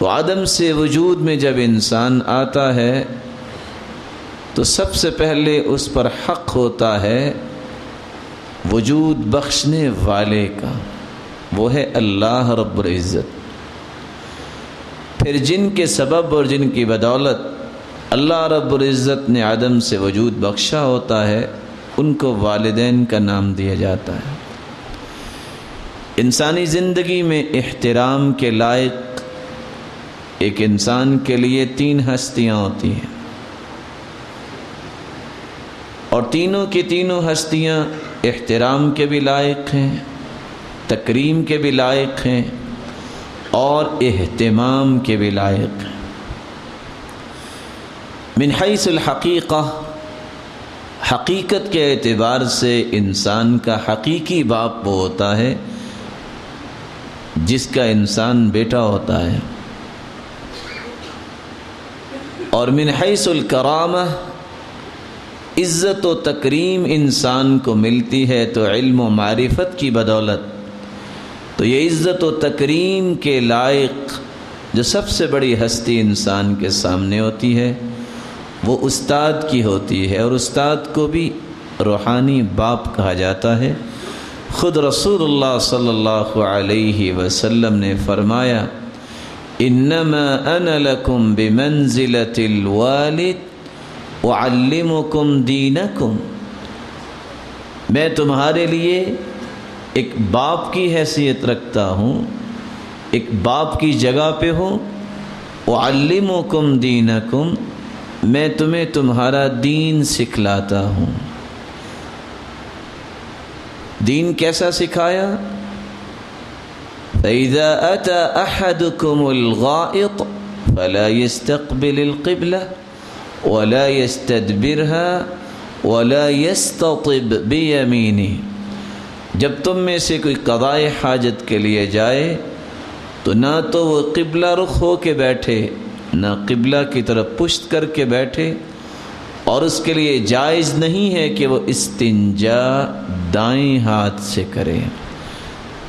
تو عدم سے وجود میں جب انسان آتا ہے، تو سب سے پہلے اس پر حق ہوتا ہے وجود بخشنے والے کا۔ وہ ہے اللہ رب العزت۔ پھر جن کے سبب اور جن کی بدولت اللہ رب العزت نے عدم سے وجود بخشا ہوتا ہے، ان کو والدین کا نام دیا جاتا ہے۔ انسانی زندگی میں احترام کے لائق ایک انسان کے لیے تین ہستیاں ہوتی ہیں۔ اور تینوں کی تینوں ہستیاں احترام کے بھی لائق ہیں، تکریم کے بھی لائق ہیں، اور اہتمام کے بھی لائق ہیں۔ من حیث الحقیقہ، حقیقت کے اعتبار سے انسان کا حقیقی باپ وہ ہوتا ہے جس کا انسان بیٹا ہوتا ہے۔ اور من حیث الکرامہ عزت و تکریم انسان کو ملتی ہے تو علم و معرفت کی بدولت۔ تو یہ عزت و تکریم کے لائق جو سب سے بڑی ہستی انسان کے سامنے ہوتی ہے، وہ استاد کی ہوتی ہے اور استاد کو بھی روحانی باپ کہا جاتا ہے۔ خود رسول اللہ صلی اللہ علیہ وسلم نے فرمایا انما انا لکم بمنزلت الوالد وعلمکم دینکم میں تمہارے لیے ایک باپ کی حیثیت رکھتا ہوں، ایک باپ کی جگہ پہ ہوں. وعلمکم دینکم میں تمہیں تمہارا دین سکھلاتا ہوں۔ دین کیسا سکھایا؟ فَإِذَا أَتَى أَحَدُكُمُ الْغَائِطِ فَلَا يَسْتَقْبِلِ الْقِبْلَةِ وَلَا يَسْتَدْبِرْهَا وَلَا يَسْتَطِبْ بِيَمِينِ جب تم میں سے کوئی قضاء حاجت کے لیے جائے تو نہ تو وہ قبلہ رخ ہو کے بیٹھے، نہ قبلہ کی طرف پشت کر کے بیٹھے۔ اور اس کے لیے جائز نہیں ہے کہ وہ استنجا دائیں ہاتھ سے کرے۔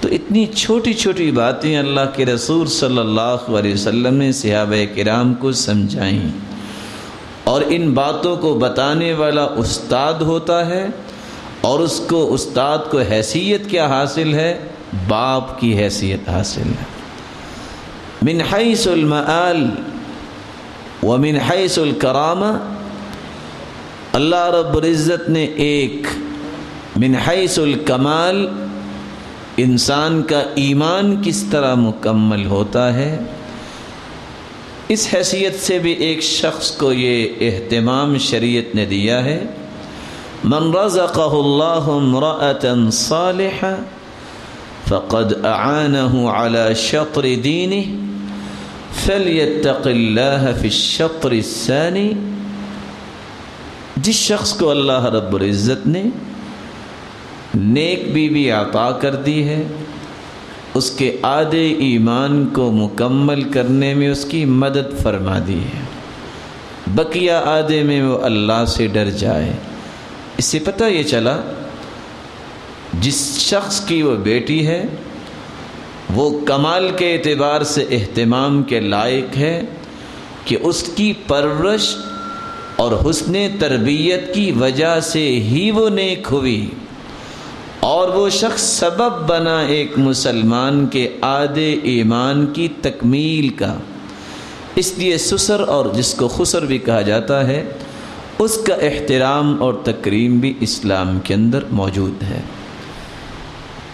تو اتنی چھوٹی چھوٹی باتیں اللہ کے رسول صلی اللہ علیہ وسلم نے صحابہ کرام کو سمجھائیں۔ اور ان باتوں کو بتانے والا استاد ہوتا ہے اور اس کو استاد کو حیثیت کیا حاصل ہے؟ باپ کی حیثیت حاصل ہے۔ من حیث المعال ومن حیث الکرامہ اللہ رب العزت نے ایک من حیث الکمال انسان کا ایمان کس طرح مکمل ہوتا ہے؟ اس حیثیت سے بھی ایک شخص کو یہ اہتمام شریعت نے دیا ہے، من رزقہ اللہ امرأة صالحہ فقد اعانه على شطر دینه فلیتق اللہ فی الشطر الثانی جس شخص کو اللہ رب العزت نے نیک بی بی عطا کر دی ہے، اس کے آدھے ایمان کو مکمل کرنے میں اس کی مدد فرما دی ہے۔ بقیہ آدھے میں وہ اللہ سے ڈر جائے۔ اس سے پتہ یہ چلا، جس شخص کی وہ بیٹی ہے، وہ کمال کے اعتبار سے اہتمام کے لائق ہے کہ اس کی پرورش اور حسن تربیت کی وجہ سے ہی وہ نیک ہوئی۔ اور وہ شخص سبب بنا ایک مسلمان کے آدھے ایمان کی تکمیل کا۔ اس لیے سسر اور جس کو خسر بھی کہا جاتا ہے، اس کا احترام اور تکریم بھی اسلام کے اندر موجود ہے۔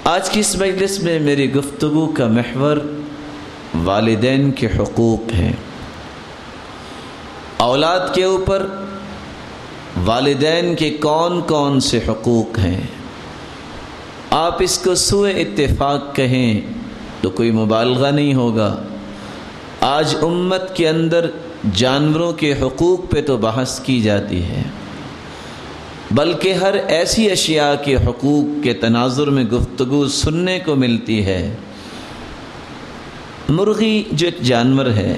آج کی اس مجلس میں میری گفتگو کا محور والدین کے حقوق ہیں۔ اولاد کے اوپر والدین کے کون کون سے حقوق ہیں؟ آپ اس کو سوئے اتفاق کہیں تو کوئی مبالغہ نہیں ہوگا۔ آج امت کے اندر جانوروں کے حقوق پہ تو بحث کی جاتی ہے۔ بلکہ ہر ایسی اشیاء کے حقوق کے تناظر میں گفتگو سننے کو ملتی ہے۔ مرغی جو ایک جانور ہے،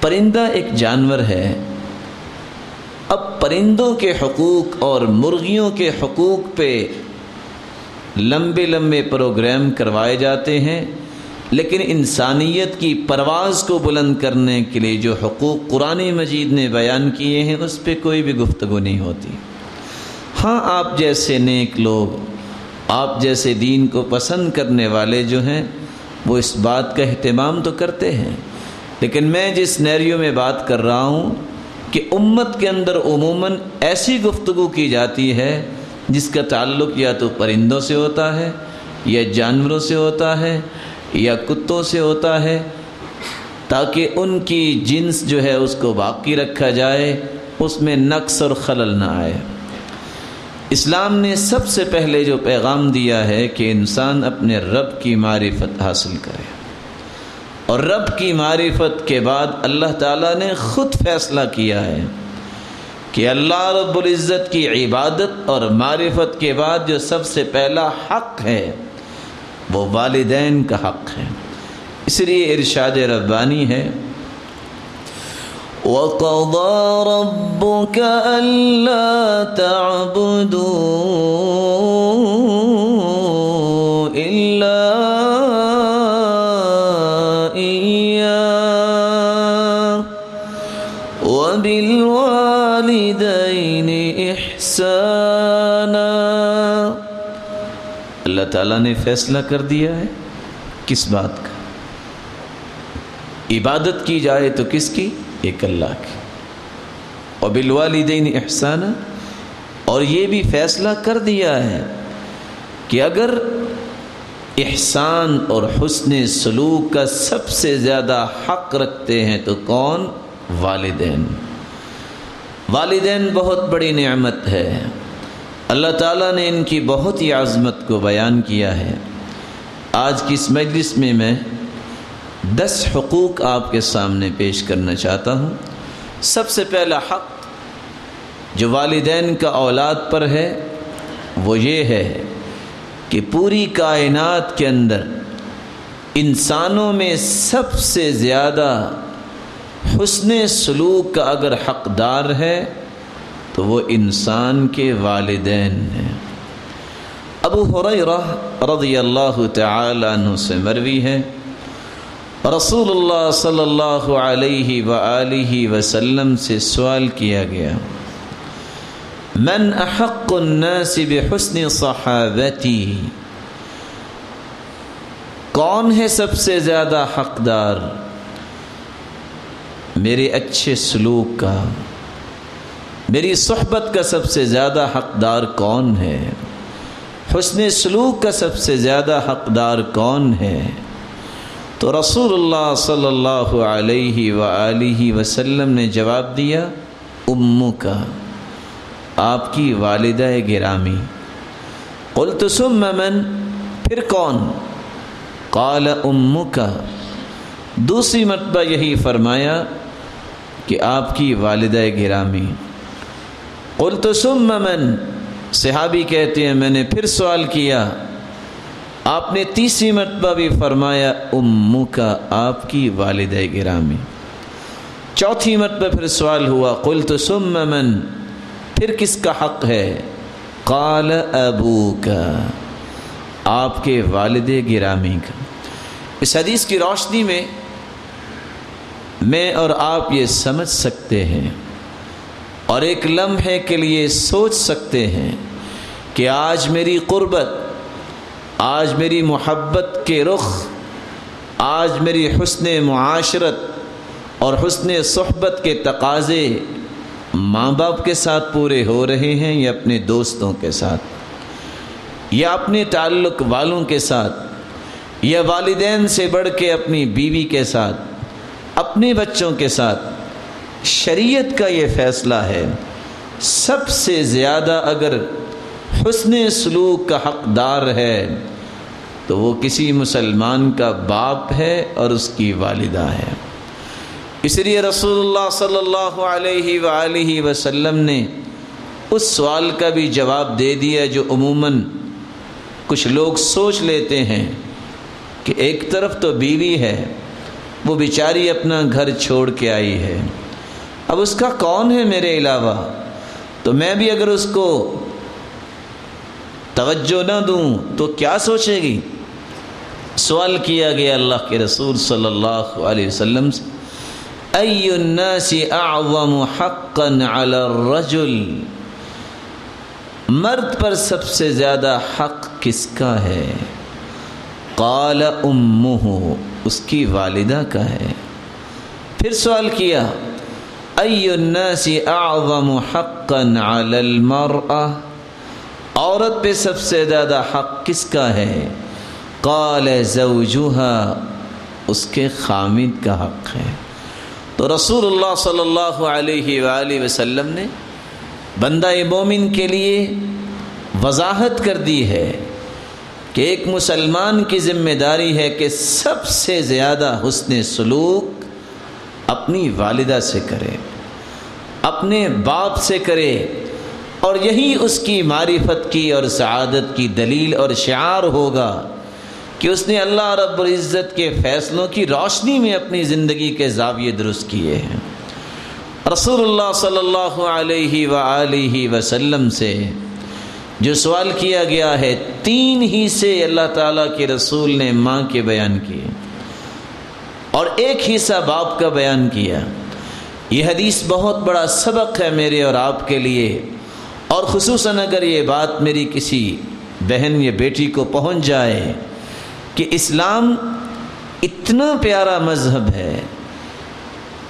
پرندہ ایک جانور ہے۔ اب پرندوں کے حقوق اور مرغیوں کے حقوق پہ لمبے لمبے پروگرام کروائے جاتے ہیں، لیکن انسانیت کی پرواز کو بلند کرنے کے لیے جو حقوق قرآن مجید نے بیان کیے ہیں، اس پہ کوئی بھی گفتگو نہیں ہوتی۔ ہاں آپ جیسے نیک لوگ، آپ جیسے دین کو پسند کرنے والے جو ہیں، وہ اس بات کا اہتمام تو کرتے ہیں۔ لیکن میں جس نیریو میں بات کر رہا ہوں کہ امت کے اندر عموماً ایسی گفتگو کی جاتی ہے جس کا تعلق یا تو پرندوں سے ہوتا ہے، یا جانوروں سے ہوتا ہے، یا کتوں سے ہوتا ہے، تاکہ ان کی جنس جو ہے اس کو باقی رکھا جائے، اس میں نقص اور خلل نہ آئے۔ اسلام نے سب سے پہلے جو پیغام دیا ہے کہ انسان اپنے رب کی معرفت حاصل کرے۔ اور رب کی معرفت کے بعد اللہ تعالیٰ نے خود فیصلہ کیا ہے۔ کہ اللہ رب العزت کی عبادت اور معرفت کے بعد جو سب سے پہلا حق ہے، وہ والدین کا حق ہے۔ اس لیے ارشاد ربانی ہے، وَقَضَى رَبُّكَ أَلَّا تَعْبُدُوا إِلَّا إِحْسَانًا اللہ تعالیٰ نے فیصلہ کر دیا ہے کس بات کا؟ عبادت کی جائے تو کس کی؟ ایک اللہ کی۔ اور بالوالدین احسانہ اور یہ بھی فیصلہ کر دیا ہے کہ اگر احسان اور حسن سلوک کا سب سے زیادہ حق رکھتے ہیں تو کون؟ والدین۔ والدین بہت بڑی نعمت ہے۔ اللہ تعالیٰ نے ان کی بہت ہی عظمت کو بیان کیا ہے۔ آج کی اس مجلس میں میں دس حقوق آپ کے سامنے پیش کرنا چاہتا ہوں۔ سب سے پہلا حق جو والدین کا اولاد پر ہے، وہ یہ ہے کہ پوری کائنات کے اندر انسانوں میں سب سے زیادہ حسن سلوک کا اگر حقدار ہے تو وہ انسان کے والدین ہیں۔ ابو حریرہ رضی اللہ تعالی عنہ سے مروی ہے۔ رسول اللہ صلی اللہ علیہ وآلہ وسلم سے سوال کیا گیا۔ من احق الناس بحسن صحابتی؟ کون ہے سب سے زیادہ حقدار؟ میرے اچھے سلوک کا، میری صحبت کا سب سے زیادہ حقدار کون ہے؟ حسن سلوک کا سب سے زیادہ حقدار کون ہے؟ تو رسول اللہ صلی اللہ علیہ وآلہ وسلم نے جواب دیا، امو کا، آپ کی والدہ گرامی۔ قلت ثم من، پھر کون؟ قال امو کا۔ دوسری مرتبہ یہی فرمایا کہ آپ کی والدہ گرامی قلت ثم من، صحابی کہتے ہیں، میں نے پھر سوال کیا۔ آپ نے تیسری مرتبہ بھی فرمایا امو کا آپ کی والدہ گرامی۔ چوتھی مرتبہ پھر سوال ہوا، قلت ثم من، پھر کس کا حق ہے؟ قال ابو کا آپ کے والد گرامی کا۔ اس حدیث کی روشنی میں میں اور آپ یہ سمجھ سکتے ہیں اور ایک لمحے کے لیے سوچ سکتے ہیں کہ آج میری قربت، آج میری محبت کے رخ، آج میری حسن معاشرت اور حسن صحبت کے تقاضے ماں باپ کے ساتھ پورے ہو رہے ہیں یا اپنے دوستوں کے ساتھ، یا اپنے تعلق والوں کے ساتھ، یا والدین سے بڑھ کے اپنی بیوی کے ساتھ اپنے بچوں کے ساتھ، شریعت کا یہ فیصلہ ہے، سب سے زیادہ اگر حسن سلوک کا حقدار ہے، تو وہ کسی مسلمان کا باپ ہے اور اس کی والدہ ہے۔ اس لیے رسول اللہ صلی اللہ علیہ وآلہ وسلم نے اس سوال کا بھی جواب دے دیا جو عموماً کچھ لوگ سوچ لیتے ہیں کہ ایک طرف تو بیوی ہے وہ بیچاری اپنا گھر چھوڑ کے آئی ہے۔ اب اس کا کون ہے میرے علاوہ؟ تو میں بھی اگر اس کو توجہ نہ دوں تو کیا سوچے گی؟ سوال کیا گیا اللہ کے رسول صلی اللہ علیہ وسلم سے۔ ای الناس اعظم حقا علی الرجل۔ مرد پر سب سے زیادہ حق کس کا ہے؟ قال امہ۔ اس کی والدہ کا ہے۔ پھر سوال کیا ای الناس اعظم حقا علی المرأة؟ عورت پہ سب سے زیادہ حق کس کا ہے؟ قال زوجها اس کے خامد کا حق ہے۔ تو رسول اللہ صلی اللہ علیہ وآلہ وسلم نے بندہ مومن کے لیے وضاحت کر دی ہے۔ کہ ایک مسلمان کی ذمہ داری ہے کہ سب سے زیادہ حسن سلوک اپنی والدہ سے کرے، اپنے باپ سے کرے، اور یہی اس کی معرفت کی اور سعادت کی دلیل اور شعار ہوگا کہ اس نے اللہ رب العزت کے فیصلوں کی روشنی میں اپنی زندگی کے زاویے درست کیے ہیں۔ رسول اللہ صلی اللہ علیہ و وسلم سے جو سوال کیا گیا ہے، تین ہی سے اللہ تعالیٰ کے رسول نے ماں کے بیان کیے۔ اور ایک حصہ باپ کا بیان کیا۔ یہ حدیث بہت بڑا سبق ہے میرے اور آپ کے لیے۔ اور خصوصاً اگر یہ بات میری کسی بہن یا بیٹی کو پہنچ جائے کہ اسلام اتنا پیارا مذہب ہے،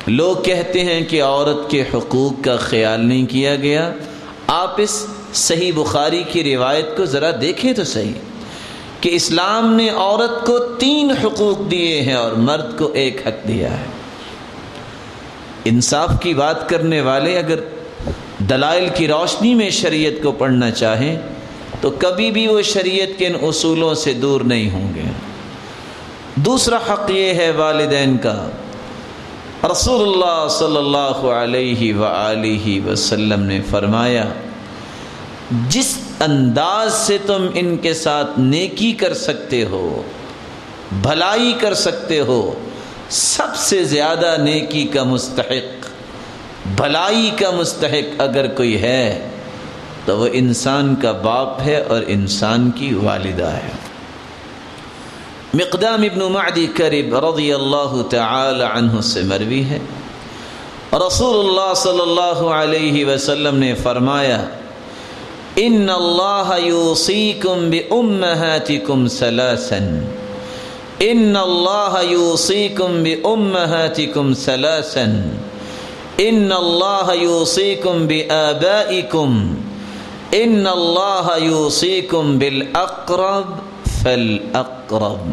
لوگ کہتے ہیں کہ عورت کے حقوق کا خیال نہیں کیا گیا۔ آپ اس صحیح بخاری کی روایت کو ذرا دیکھیں تو صحیح کہ اسلام نے عورت کو تین حقوق دیے ہیں اور مرد کو ایک حق دیا ہے۔ انصاف کی بات کرنے والے اگر دلائل کی روشنی میں شریعت کو پڑھنا چاہیں تو کبھی بھی وہ شریعت کے ان اصولوں سے دور نہیں ہوں گے۔ دوسرا حق یہ ہے والدین کا۔ رسول اللہ صلی اللہ علیہ و وسلم نے فرمایا جس انداز سے تم ان کے ساتھ نیکی کر سکتے ہو، بھلائی کر سکتے ہو، سب سے زیادہ نیکی کا مستحق، بھلائی کا مستحق اگر کوئی ہے، تو وہ انسان کا باپ ہے اور انسان کی والدہ ہے۔ مقدام ابن معدی کرب رضی اللہ تعالی عنہ سے مروی ہے۔ رسول اللہ صلی اللہ علیہ وسلم نے فرمایا ان اللہ یوصیکم بامہاتکم سلاسا ان اللہ یوصیکم بامہاتکم سلاسا ان اللہ یوصیکم بآبائکم ان اللہ یوصیکم بالاقرب فالاقرب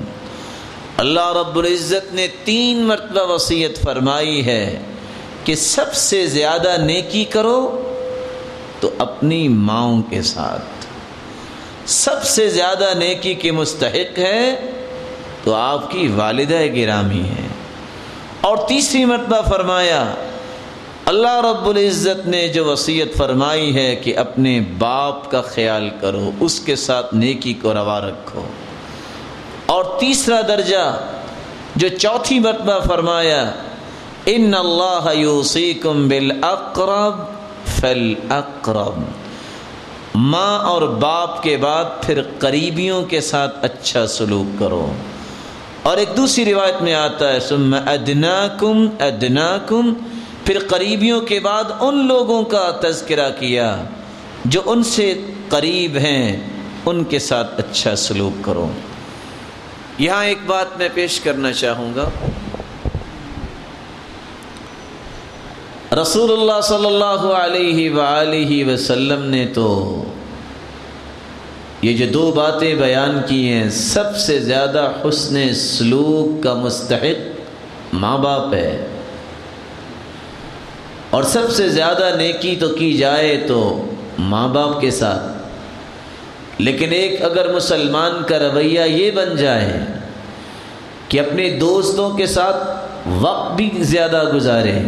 اللہ رب العزت نے تین مرتبہ وصیت فرمائی ہے کہ سب سے زیادہ نیکی کرو تو اپنی ماؤں کے ساتھ۔ سب سے زیادہ نیکی کے مستحق ہے تو آپ کی والدہ گرامی ہے اور تیسری مرتبہ فرمایا، اللہ رب العزت نے جو وصیت فرمائی ہے کہ اپنے باپ کا خیال کرو، اس کے ساتھ نیکی کو روا رکھو۔ اور تیسرا درجہ، جو چوتھی مرتبہ فرمایا، ان اللہ یوسیکم بالاقرب فالاقرب ماں اور باپ کے بعد پھر قریبیوں کے ساتھ اچھا سلوک کرو۔ اور ایک دوسری روایت میں آتا ہے سم ادناکم ادناکم۔ پھر قریبیوں کے بعد ان لوگوں کا تذکرہ کیا جو ان سے قریب ہیں، ان کے ساتھ اچھا سلوک کرو۔ یہاں ایک بات میں پیش کرنا چاہوں گا۔ رسول اللہ صلی اللہ علیہ وآلہ وسلم نے تو یہ جو دو باتیں بیان کی ہیں، سب سے زیادہ حسن سلوک کا مستحق ماں باپ ہے۔ اور سب سے زیادہ نیکی تو کی جائے تو ماں باپ کے ساتھ۔ لیکن ایک اگر مسلمان کا رویہ یہ بن جائے کہ اپنے دوستوں کے ساتھ وقت بھی زیادہ گزارے۔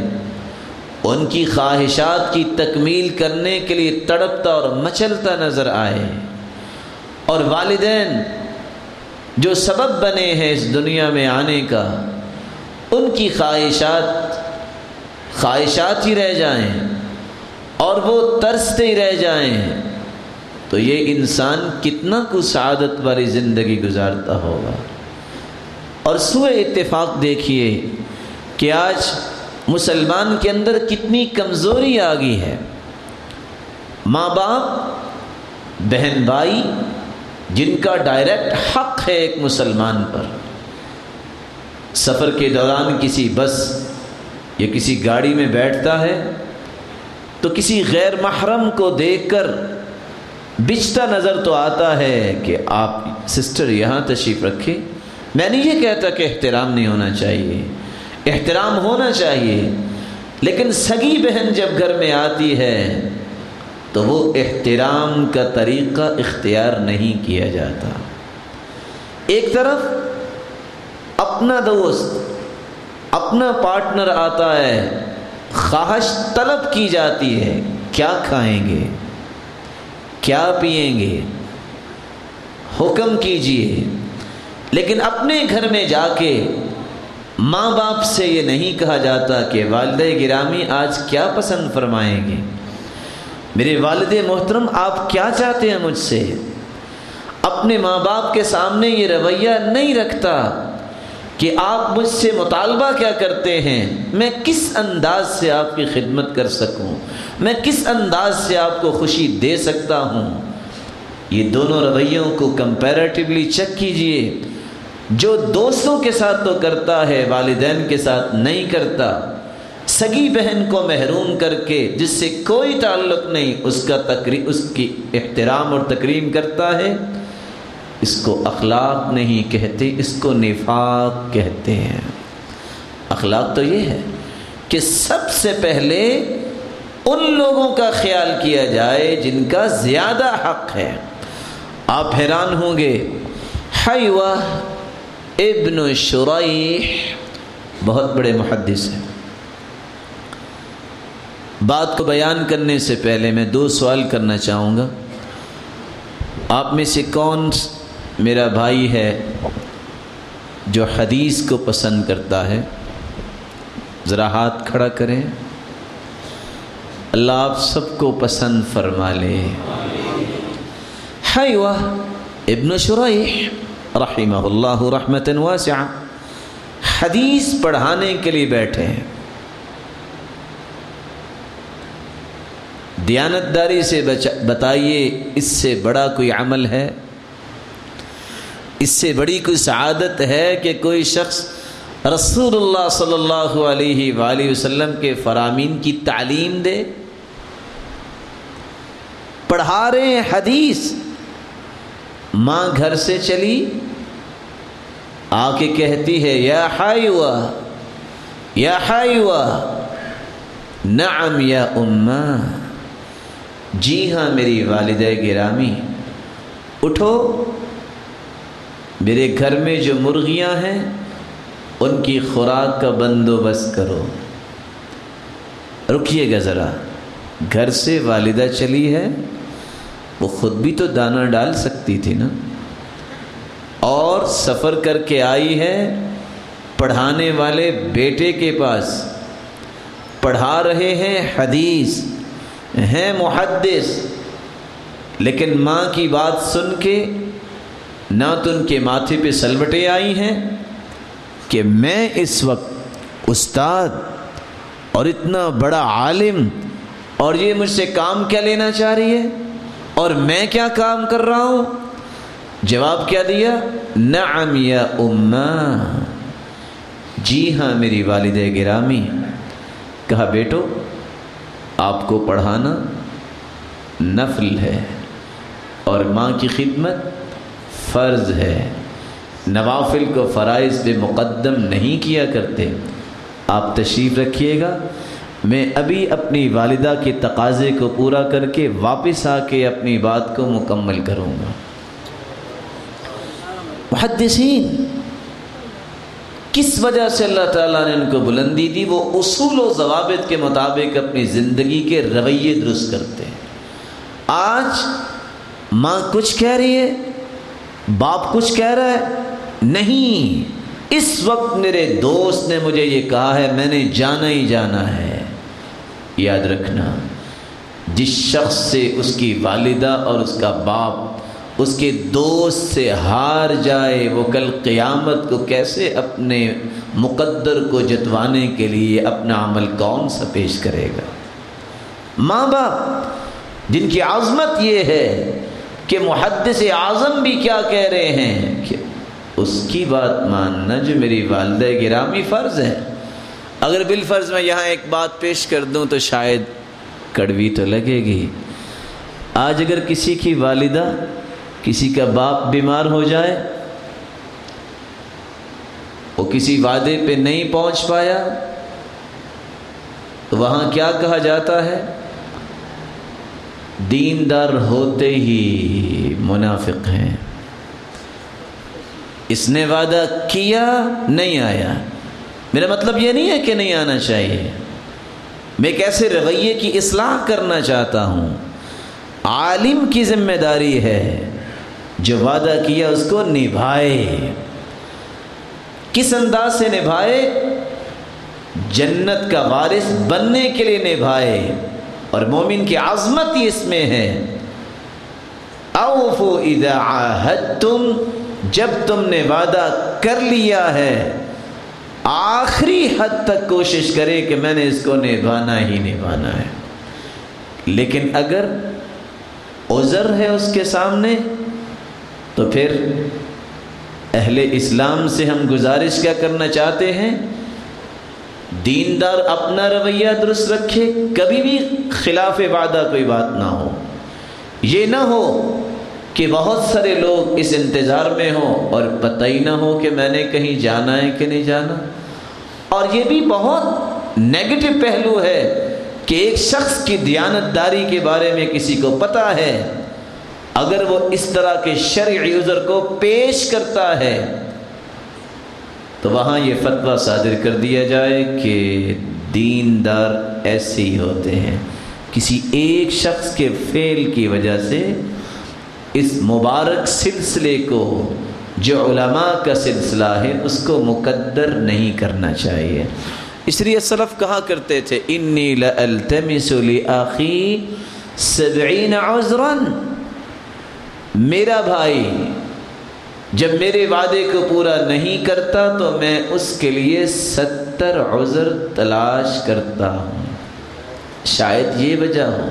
ان کی خواہشات کی تکمیل کرنے کے لیے تڑپتا اور مچلتا نظر آئے۔ اور والدین جو سبب بنے ہیں اس دنیا میں آنے کا، ان کی خواہشات خواہشات ہی رہ جائیں اور وہ ترستے ہی رہ جائیں۔ تو یہ انسان کتنا کو سعادت والی زندگی گزارتا ہوگا۔ اور سوئے اتفاق دیکھیے کہ آج مسلمان کے اندر کتنی کمزوری آ گئی ہے؟ ماں باپ، بہن بھائی، جن کا ڈائریکٹ حق ہے ایک مسلمان پر۔ سفر کے دوران کسی بس یا کسی گاڑی میں بیٹھتا ہے تو کسی غیر محرم کو دیکھ کر بچتا نظر تو آتا ہے کہ آپ سسٹر یہاں تشریف رکھے۔ میں نہیں یہ کہتا کہ احترام نہیں ہونا چاہیے۔ احترام ہونا چاہیے۔ لیکن سگی بہن جب گھر میں آتی ہے، تو وہ احترام کا طریقہ اختیار نہیں کیا جاتا۔ ایک طرف اپنا دوست، اپنا پارٹنر آتا ہے، خواہش طلب کی جاتی ہے، کیا کھائیں گے؟ کیا پئیں گے؟ حکم کیجیے۔ لیکن اپنے گھر میں جا کے ماں باپ سے یہ نہیں کہا جاتا کہ والدہ گرامی آج کیا پسند فرمائیں گے۔ میرے والد محترم، آپ کیا چاہتے ہیں مجھ سے؟ اپنے ماں باپ کے سامنے یہ رویہ نہیں رکھتا کہ آپ مجھ سے مطالبہ کیا کرتے ہیں۔ میں کس انداز سے آپ کی خدمت کر سکوں؟ میں کس انداز سے آپ کو خوشی دے سکتا ہوں؟ یہ دونوں رویوں کو کمپیریٹیولی چیک کیجیے۔ جو دوستوں کے ساتھ تو کرتا ہے، والدین کے ساتھ نہیں کرتا۔ سگی بہن کو محروم کر کے جس سے کوئی تعلق نہیں، اس کا تقریب اس کی احترام اور تکریم کرتا ہے۔ اس کو اخلاق نہیں کہتے، اس کو نفاق کہتے ہیں۔ اخلاق تو یہ ہے کہ سب سے پہلے ان لوگوں کا خیال کیا جائے جن کا زیادہ حق ہے۔ آپ حیران ہوں گے حیوہ ابن شرائح بہت بڑے محدث ہیں۔ بات کو بیان کرنے سے پہلے میں دو سوال کرنا چاہوں گا۔ آپ میں سے کون میرا بھائی ہے جو حدیث کو پسند کرتا ہے؟ ذرا ہاتھ کھڑا کریں۔ اللہ آپ سب کو پسند فرما لے۔ حیوہ ابن شرائح رحمہ اللہ رحمت واسعہ، حدیث پڑھانے کے لیے بیٹھے ہیں۔ دیانتداری سے بتائیے اس سے بڑا کوئی عمل ہے؟ اس سے بڑی کوئی سعادت ہے کہ کوئی شخص رسول اللہ صلی اللہ علیہ وآلہ وسلم کے فرامین کی تعلیم دے؟ پڑھا رہے ہیں حدیث۔ ماں گھر سے چلی آ کے کہتی ہے یا ہائی ہوا یا ہائی ہوا نعم یا امہ جی ہاں میری والدہ گرامی، اٹھو، میرے گھر میں جو مرغیاں ہیں، ان کی خوراک کا بندوبست کرو۔ رکیے گا ذرا، گھر سے والدہ چلی ہے وہ خود بھی تو دانہ ڈال سکتی تھی نا۔ اور سفر کر کے آئی ہے پڑھانے والے بیٹے کے پاس۔ پڑھا رہے ہیں حدیث، ہیں محدث۔ لیکن ماں کی بات سن کے نہ تو ان کے ماتھے پہ سلوٹیں آئی ہیں کہ میں اس وقت استاد اور اتنا بڑا عالم اور یہ مجھ سے کام کیا لینا چاہ رہی ہے۔ اور میں کیا کام کر رہا ہوں؟ جواب کیا دیا؟ نعم یا اماں جی ہاں میری والدہ گرامی۔ کہا، بیٹو، آپ کو پڑھانا نفل ہے اور ماں کی خدمت فرض ہے۔ نوافل کو فرائض پہ مقدم نہیں کیا کرتے۔ آپ تشریف رکھیے گا۔ میں ابھی اپنی والدہ کے تقاضے کو پورا کر کے واپس آ کے اپنی بات کو مکمل کروں گا۔ محدثین، کس وجہ سے اللہ تعالیٰ نے ان کو بلندی دی؟ وہ اصول و ضوابط کے مطابق اپنی زندگی کے رویے درست کرتے ہیں۔ آج ماں کچھ کہہ رہی ہے، باپ کچھ کہہ رہا ہے۔ نہیں، اس وقت میرے دوست نے مجھے یہ کہا ہے، میں نے جانا ہی جانا ہے۔ یاد رکھنا، جس شخص سے اس کی والدہ اور اس کا باپ، اس کے دوست سے ہار جائے، وہ کل قیامت کو کیسے اپنے مقدر کو جتوانے کے لیے اپنا عمل کون سا پیش کرے گا؟ ماں باپ، جن کی عظمت یہ ہے کہ محدث اعظم بھی کیا کہہ رہے ہیں کہ اس کی بات ماننا جو میری والدہ گرامی فرض ہے۔ اگر بالفرض میں یہاں ایک بات پیش کر دوں تو شاید کڑوی تو لگے گی۔ آج اگر کسی کی والدہ کسی کا باپ بیمار ہو جائے، وہ کسی وعدے پہ نہیں پہنچ پایا، تو وہاں کیا کہا جاتا ہے؟ دیندار ہوتے ہی منافق ہیں۔ اس نے وعدہ کیا؟ نہیں آیا۔ میرا مطلب یہ نہیں ہے کہ نہیں آنا چاہیے۔ میں ایک ایسے رویے کی اصلاح کرنا چاہتا ہوں۔ عالم کی ذمہ داری ہے۔ جو وعدہ کیا اس کو نبھائے۔ کس انداز سے نبھائے؟ جنت کا وارث بننے کے لیے نبھائے۔ اور مومن کی عظمت ہی اس میں ہے۔ اوفو اذا عاہدتم، جب تم نے وعدہ کر لیا ہے۔ آخری حد تک کوشش کرے کہ میں نے اس کو نبھانا ہی نبھانا ہے۔ لیکن اگر عذر ہے اس کے سامنے، تو پھر اہل اسلام سے ہم گزارش کیا کرنا چاہتے ہیں؟ دیندار اپنا رویہ درست رکھے، کبھی بھی خلاف وعدہ کوئی بات نہ ہو۔ یہ نہ ہو کہ بہت سارے لوگ اس انتظار میں ہوں اور پتہ ہی نہ ہو کہ میں نے کہیں جانا ہے کہ نہیں جانا۔ اور یہ بھی بہت نیگٹو پہلو ہے کہ ایک شخص کی دیانت داری کے بارے میں کسی کو پتہ ہے۔ اگر وہ اس طرح کے شرعی عذر کو پیش کرتا ہے، تو وہاں یہ فتویٰ صادر کر دیا جائے کہ دیندار ایسے ہی ہوتے ہیں۔ کسی ایک شخص کے فعل کی وجہ سے اس مبارک سلسلے کو جو علماء کا سلسلہ ہے، اس کو مقدر نہیں کرنا چاہیے۔ اس لیے صرف کہا کرتے تھے؟ انی لالتمس لاخی سبعین عذرا میرا بھائی، جب میرے وعدے کو پورا نہیں کرتا تو میں اس کے لیے ستر عذر تلاش کرتا ہوں۔ شاید یہ وجہ ہو،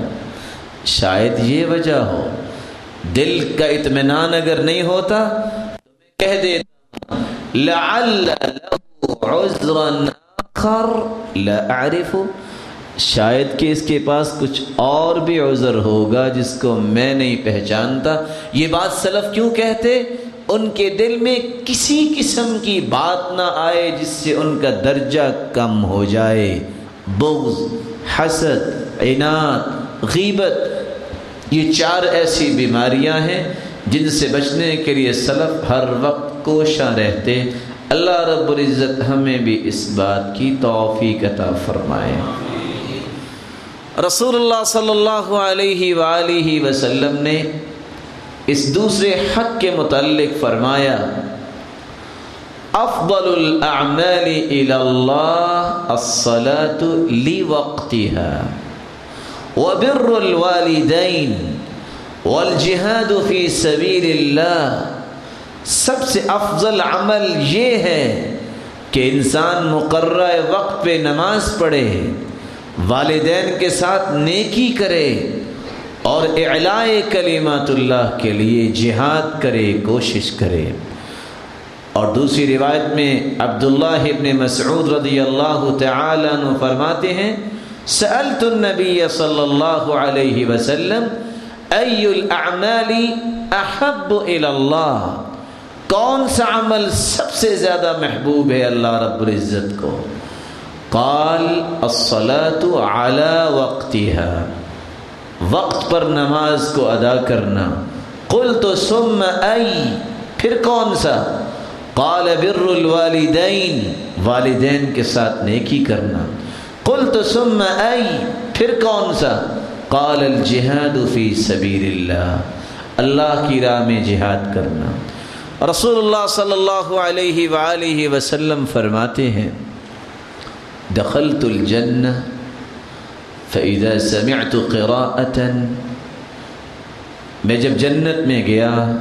شاید یہ وجہ ہو۔ دل کا اطمینان اگر نہیں ہوتا، تو میں کہہ دیتا لعل له عذرا آخر لا اعرف شاید کہ اس کے پاس کچھ اور بھی عذر ہوگا جس کو میں نہیں پہچانتا۔ یہ بات سلف کیوں کہتے؟ ان کے دل میں کسی قسم کی بات نہ آئے جس سے ان کا درجہ کم ہو جائے۔ بغض، حسد، عناد، غیبت یہ چار ایسی بیماریاں ہیں جن سے بچنے کے لیے سلف ہر وقت کوشاں رہتے اللہ رب العزت ہمیں بھی اس بات کی توفیق عطا فرمائے۔ رسول اللہ صلی اللہ علیہ وآلہ وسلم نے اس دوسرے حق کے متعلق فرمایا، افضل الاعمال الى اللہ الصلاة لوقتها وبر الوالدین والجہاد فی سبیل اللہ۔ سب سے افضل عمل یہ ہے کہ انسان مقررہ وقت پہ نماز پڑھے، والدین کے ساتھ نیکی کرے اور اعلائے کلمات اللہ کے لیے جہاد کرے، کوشش کرے۔ اور دوسری روایت میں عبداللہ ابن مسعود رضی اللہ تعالی عنہ فرماتے ہیں سألت النبی صلی اللہ علیہ وسلم ای الاعمال احب اللہ کون سا عمل سب سے زیادہ محبوب ہے اللہ رب العزت کو؟ قال، الصلاة على وقتها۔ وقت پر نماز کو ادا کرنا۔ قلت، ثم ای پھر کون سا؟ قال، بر الوالدین۔ والدین کے ساتھ نیکی کرنا۔ قلت ثم ای پھر کون سا؟ قال الجہاد فی سبیل اللہ اللہ کی راہ میں جہاد کرنا۔ رسول اللہ صلی اللہ علیہ وآلہ وسلم فرماتے ہیں، دخلت الجنة فإذا سمعت قراءة، میں جب جنت میں گیا،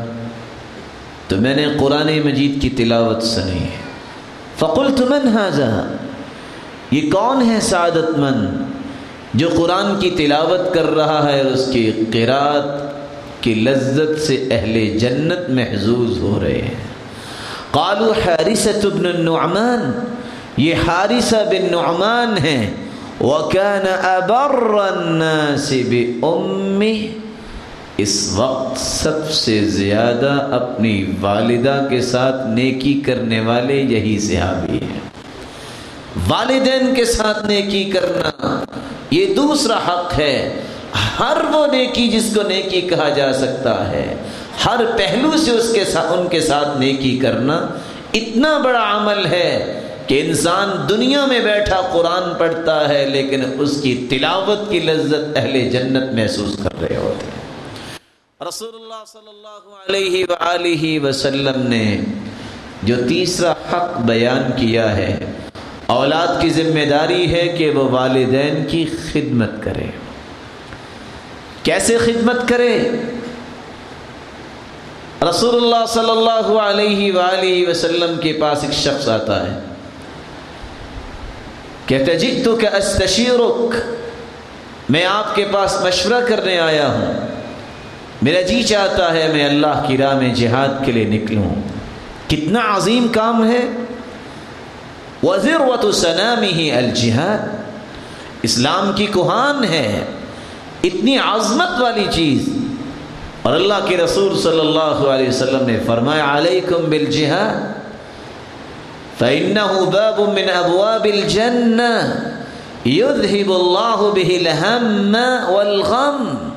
تو میں نے قرآن مجید کی تلاوت سنی۔ فقلت من حاضہ یہ کون ہے سعادت مند جو قرآن کی تلاوت کر رہا ہے اس کی قرآت کی لذت سے اہل جنت محظوظ ہو رہے ہیں؟ قالو حارثت بن النعمان، یہ حارثہ بن نعمان ہیں وَكَانَ أَبَرَّ النَّاسِ بِأُمِّهِ، اس وقت سب سے زیادہ اپنی والدہ کے ساتھ نیکی کرنے والے یہی صحابی ہیں۔ والدین کے ساتھ نیکی کرنا، یہ دوسرا حق ہے۔ ہر وہ نیکی جس کو نیکی کہا جا سکتا ہے۔ ہر پہلو سے اس کے ساتھ ان کے ساتھ نیکی کرنا اتنا بڑا عمل ہے کہ انسان دنیا میں بیٹھا قرآن پڑھتا ہے، لیکن اس کی تلاوت کی لذت اہل جنت محسوس کر رہے ہوتے ہیں۔ رسول اللہ صلی اللہ علیہ وآلہ وسلم نے جو تیسرا حق بیان کیا ہے اولاد کی ذمہ داری ہے کہ وہ والدین کی خدمت کرے۔ کیسے خدمت کرے؟ رسول اللہ صلی اللہ علیہ وآلہ وسلم کے پاس ایک شخص آتا ہے۔ کہتے جی تو کہ استشیرک، میں آپ کے پاس مشورہ کرنے آیا ہوں۔ میرا جی چاہتا ہے میں اللہ کی راہ میں جہاد کے لیے نکلوں۔ کتنا عظیم کام ہے۔ وزیر و تو ہی الجہاد اسلام کی کوہان ہے، اتنی عظمت والی چیز۔ اور اللہ کے رسول صلی اللہ علیہ وسلم نے فرمایا، علیکم بالجہاد، فإنه باب من أبواب الجنة، يذهب الله به الهم والغم۔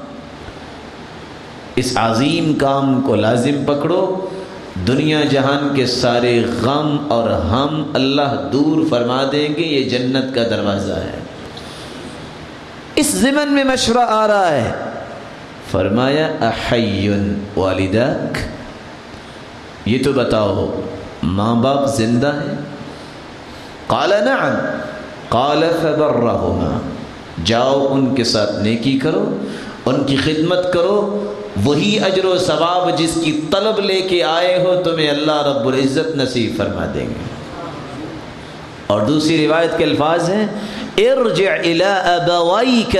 اس عظیم کام کو لازم پکڑو۔ دنیا جہان کے سارے غم اور ہم اللہ دور فرما دیں گے، یہ جنت کا دروازہ ہے۔ اس زمن میں مشورہ آ رہا ہے۔ فرمایا، احیون والدک یہ تو بتاؤ، ماں باپ زندہ ہے قال، نعم۔ قال فبرہما جاؤ، ان کے ساتھ نیکی کرو، ان کی خدمت کرو وہی اجر و ثواب جس کی طلب لے کے آئے ہو، تمہیں اللہ رب العزت نصیب فرما دیں گے۔ اور دوسری روایت کے الفاظ ہیں، ارجع الى ابوائك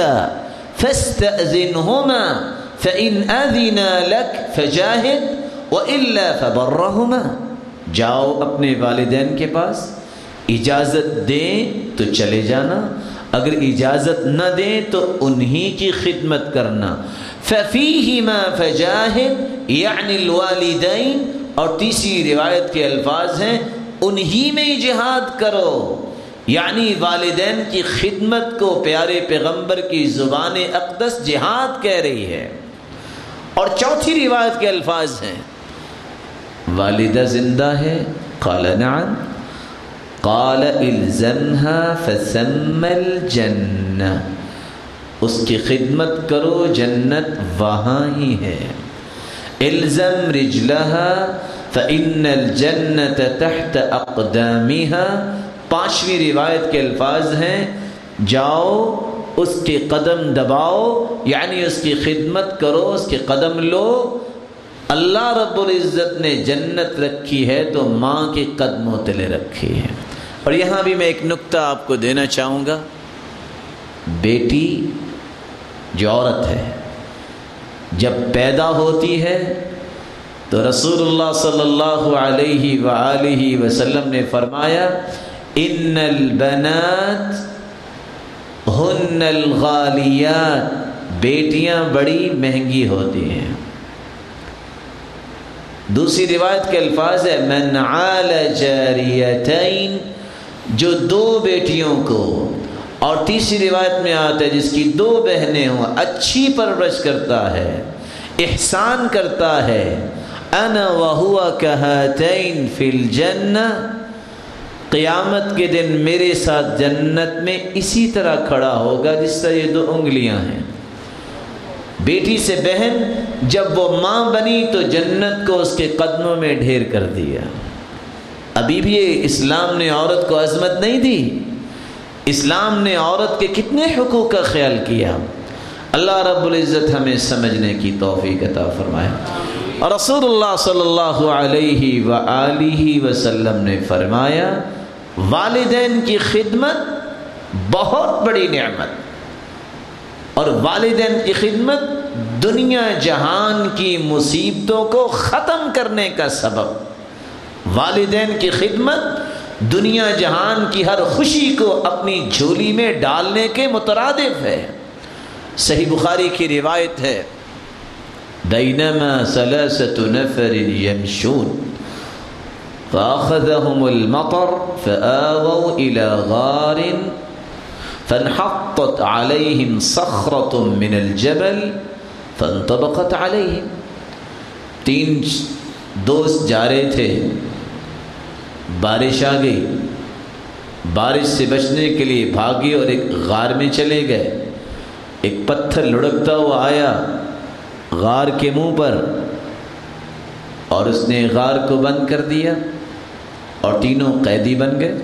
فاستأذنهما فإن أذنا لك فجاهد وإلا فبرهما۔ جاؤ اپنے والدین کے پاس، اجازت دیں تو چلے جانا۔ اگر اجازت نہ دیں تو انہی کی خدمت کرنا۔ ففیہما فجاہد یعنی الوالدین۔ اور تیسری روایت کے الفاظ ہیں، انہی میں جہاد کرو۔ یعنی والدین کی خدمت کو پیارے پیغمبر کی زبان اقدس جہاد کہہ رہی ہے۔ اور چوتھی روایت کے الفاظ ہیں۔ والدہ زندہ ہے، قال نعم۔ قال الزمها فسم الجنہ اس کی خدمت کرو، جنت وہاں ہی ہے۔ الزم رجلها فإن الجنة تحت اقدامها۔ پانچویں روایت کے الفاظ ہیں۔ جاؤ، اس کے قدم دباؤ یعنی اس کی خدمت کرو، اس کے قدم لو۔ اللہ رب العزت نے جنت رکھی ہے تو ماں کے قدموں تلے رکھی ہے اور یہاں بھی میں ایک نقطہ آپ کو دینا چاہوں گا۔ بیٹی جو عورت ہے، جب پیدا ہوتی ہے تو رسول اللہ صلی اللہ علیہ وآلہ وسلم نے فرمایا، ان البنات ہن الغالیات بیٹیاں بڑی مہنگی ہوتی ہیں۔ دوسری روایت کے الفاظ ہے، من عال جاریتین جو دو بیٹیوں کو، اور تیسری روایت میں آتا ہے، جس کی دو بہنیں ہوں، اچھی پرورش کرتا ہے، احسان کرتا ہے، انا وہوا کہاتین فی الجنہ، قیامت کے دن میرے ساتھ جنت میں اسی طرح کھڑا ہوگا، جس طرح یہ دو انگلیاں ہیں۔ بیٹی سے بہن، جب وہ ماں بنی تو جنت کو اس کے قدموں میں ڈھیر کر دیا۔ ابھی بھی اسلام نے عورت کو عظمت نہیں دی۔ اسلام نے عورت کے کتنے حقوق کا خیال کیا۔ اللہ رب العزت ہمیں سمجھنے کی توفیق عطا فرمائے۔ اور رسول اللہ صلی اللہ علیہ و وسلم نے فرمایا، والدین کی خدمت بہت بڑی نعمت۔ اور والدین کی خدمت دنیا جہان کی مصیبتوں کو ختم کرنے کا سبب۔ والدین کی خدمت دنیا جہان کی ہر خوشی کو اپنی جھولی میں ڈالنے کے مترادف ہے۔ صحیح بخاری کی روایت ہے، بینما ثلاثت نفر يمشون فأخذهم المطر فآووا إلى غار فانحطت عليهم صخرة من الجبل فانطبقت عليهم۔ تین دوست جا رہے تھے۔ بارش آ گئی۔ بارش سے بچنے کے لیے بھاگے اور ایک غار میں چلے گئے۔ ایک پتھر لڑکتا ہوا آیا غار کے منہ پر اور اس نے غار کو بند کر دیا اور تینوں قیدی بن گئے۔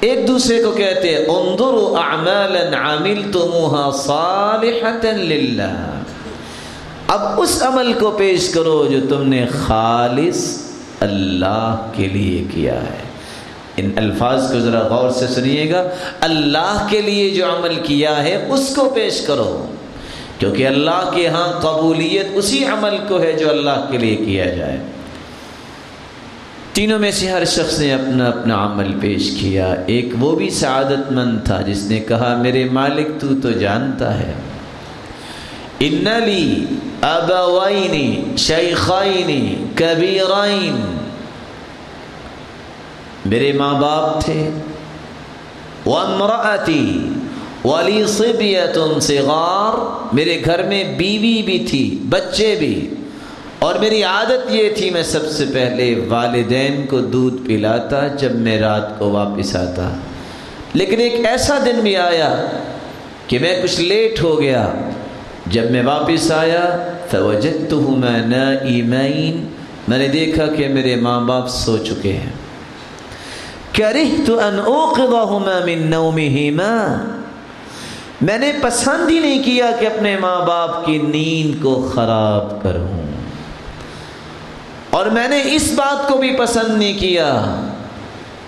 ایک دوسرے کو کہتے اب اس عمل کو پیش کرو جو تم نے خالص اللہ کے لیے کیا ہے۔ ان الفاظ کو ذرا غور سے سنیے گا۔ اللہ کے لیے جو عمل کیا ہے، اس کو پیش کرو۔ کیونکہ اللہ کے ہاں قبولیت اسی عمل کو ہے جو اللہ کے لیے کیا جائے۔ تینوں میں سے ہر شخص نے اپنا اپنا عمل پیش کیا۔ ایک وہ بھی سعادت مند تھا جس نے کہا، میرے مالک تو تو جانتا ہے۔ ان لی ابوائنی شیخائنی کبیرائن میرے ماں باپ تھے، وَامْرَأَتِي وَلِي صِبْيَةٌ صِغَار، میرے گھر میں بیوی بھی تھی، بچے بھی۔ اور میری عادت یہ تھی، میں سب سے پہلے والدین کو دودھ پلاتا، جب میں رات کو واپس آتا۔ لیکن ایک ایسا دن بھی آیا کہ میں کچھ لیٹ ہو گیا۔ جب میں واپس آیا، فَوَجَدْتُهُمَا نَائِمَيْن، میں نے دیکھا کہ میرے ماں باپ سو چکے ہیں۔ کرہت ان اوقظہما من نومہما میں نے پسند ہی نہیں کیا کہ اپنے ماں باپ کی نیند کو خراب کروں۔ اور میں نے اس بات کو بھی پسند نہیں کیا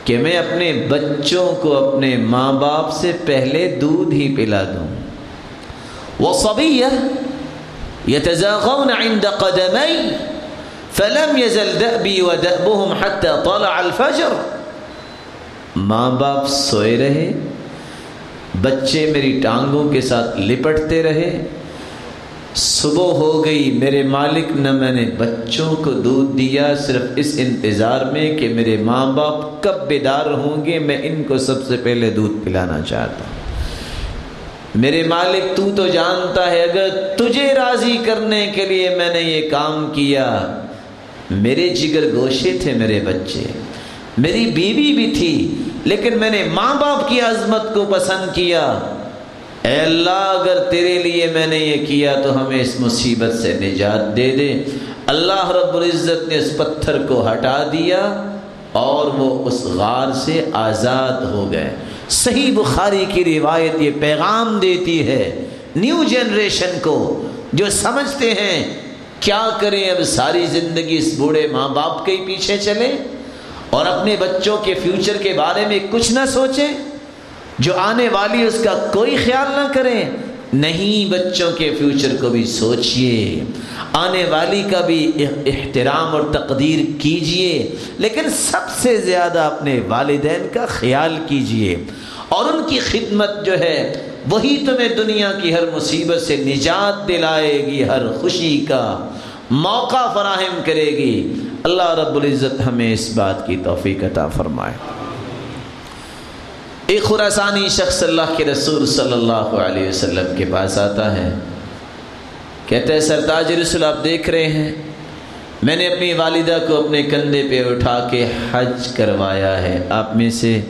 کہ میں اپنے بچوں کو اپنے ماں باپ سے پہلے دودھ ہی پلا دوں۔ وصبیہ یتزاغون عند قدمی فلم يزل دأبی ودأبهم حتى طلع الفجر. ماں باپ سوئے رہے، بچے میری ٹانگوں کے ساتھ لپٹتے رہے، صبح ہو گئی، میرے مالک نہ میں نے بچوں کو دودھ دیا، صرف اس انتظار میں کہ میرے ماں باپ کب بیدار ہوں گے، میں ان کو سب سے پہلے دودھ پلانا چاہتا ہوں۔ میرے مالک تو تو جانتا ہے، اگر تجھے راضی کرنے کے لیے میں نے یہ کام کیا، میرے جگر گوشے تھے میرے بچے، میری بیوی بھی تھی، لیکن میں نے ماں باپ کی عظمت کو پسند کیا۔ اے اللہ، اگر تیرے لیے میں نے یہ کیا تو ہمیں اس مصیبت سے نجات دے دے۔ اللہ رب العزت نے اس پتھر کو ہٹا دیا اور وہ اس غار سے آزاد ہو گئے۔ صحیح بخاری کی روایت یہ پیغام دیتی ہے نیو جنریشن کو جو سمجھتے ہیں کیا کریں اب ساری زندگی اس بوڑھے ماں باپ کے ہی پیچھے چلیں اور اپنے بچوں کے فیوچر کے بارے میں کچھ نہ سوچیں جو آنے والی اس کا کوئی خیال نہ کریں نہیں بچوں کے فیوچر کو بھی سوچئے۔ آنے والی کا بھی احترام اور تقدیر کیجیے۔ لیکن سب سے زیادہ اپنے والدین کا خیال کیجیے۔ اور ان کی خدمت جو ہے، وہی تمہیں دنیا کی ہر مصیبت سے نجات دلائے گی، ہر خوشی کا موقع فراہم کرے گی۔ اللہ رب العزت ہمیں اس بات کی توفیق عطا فرمائے۔ ایک خراسانی شخص اللہ کے رسول صلی اللہ علیہ وسلم کے پاس آتا ہے کہتے ہیں سرتاج جی، رسول، آپ دیکھ رہے ہیں، میں نے اپنی والدہ کو اپنے کندھے پہ اٹھا کے حج کروایا ہے۔ آپ میں سے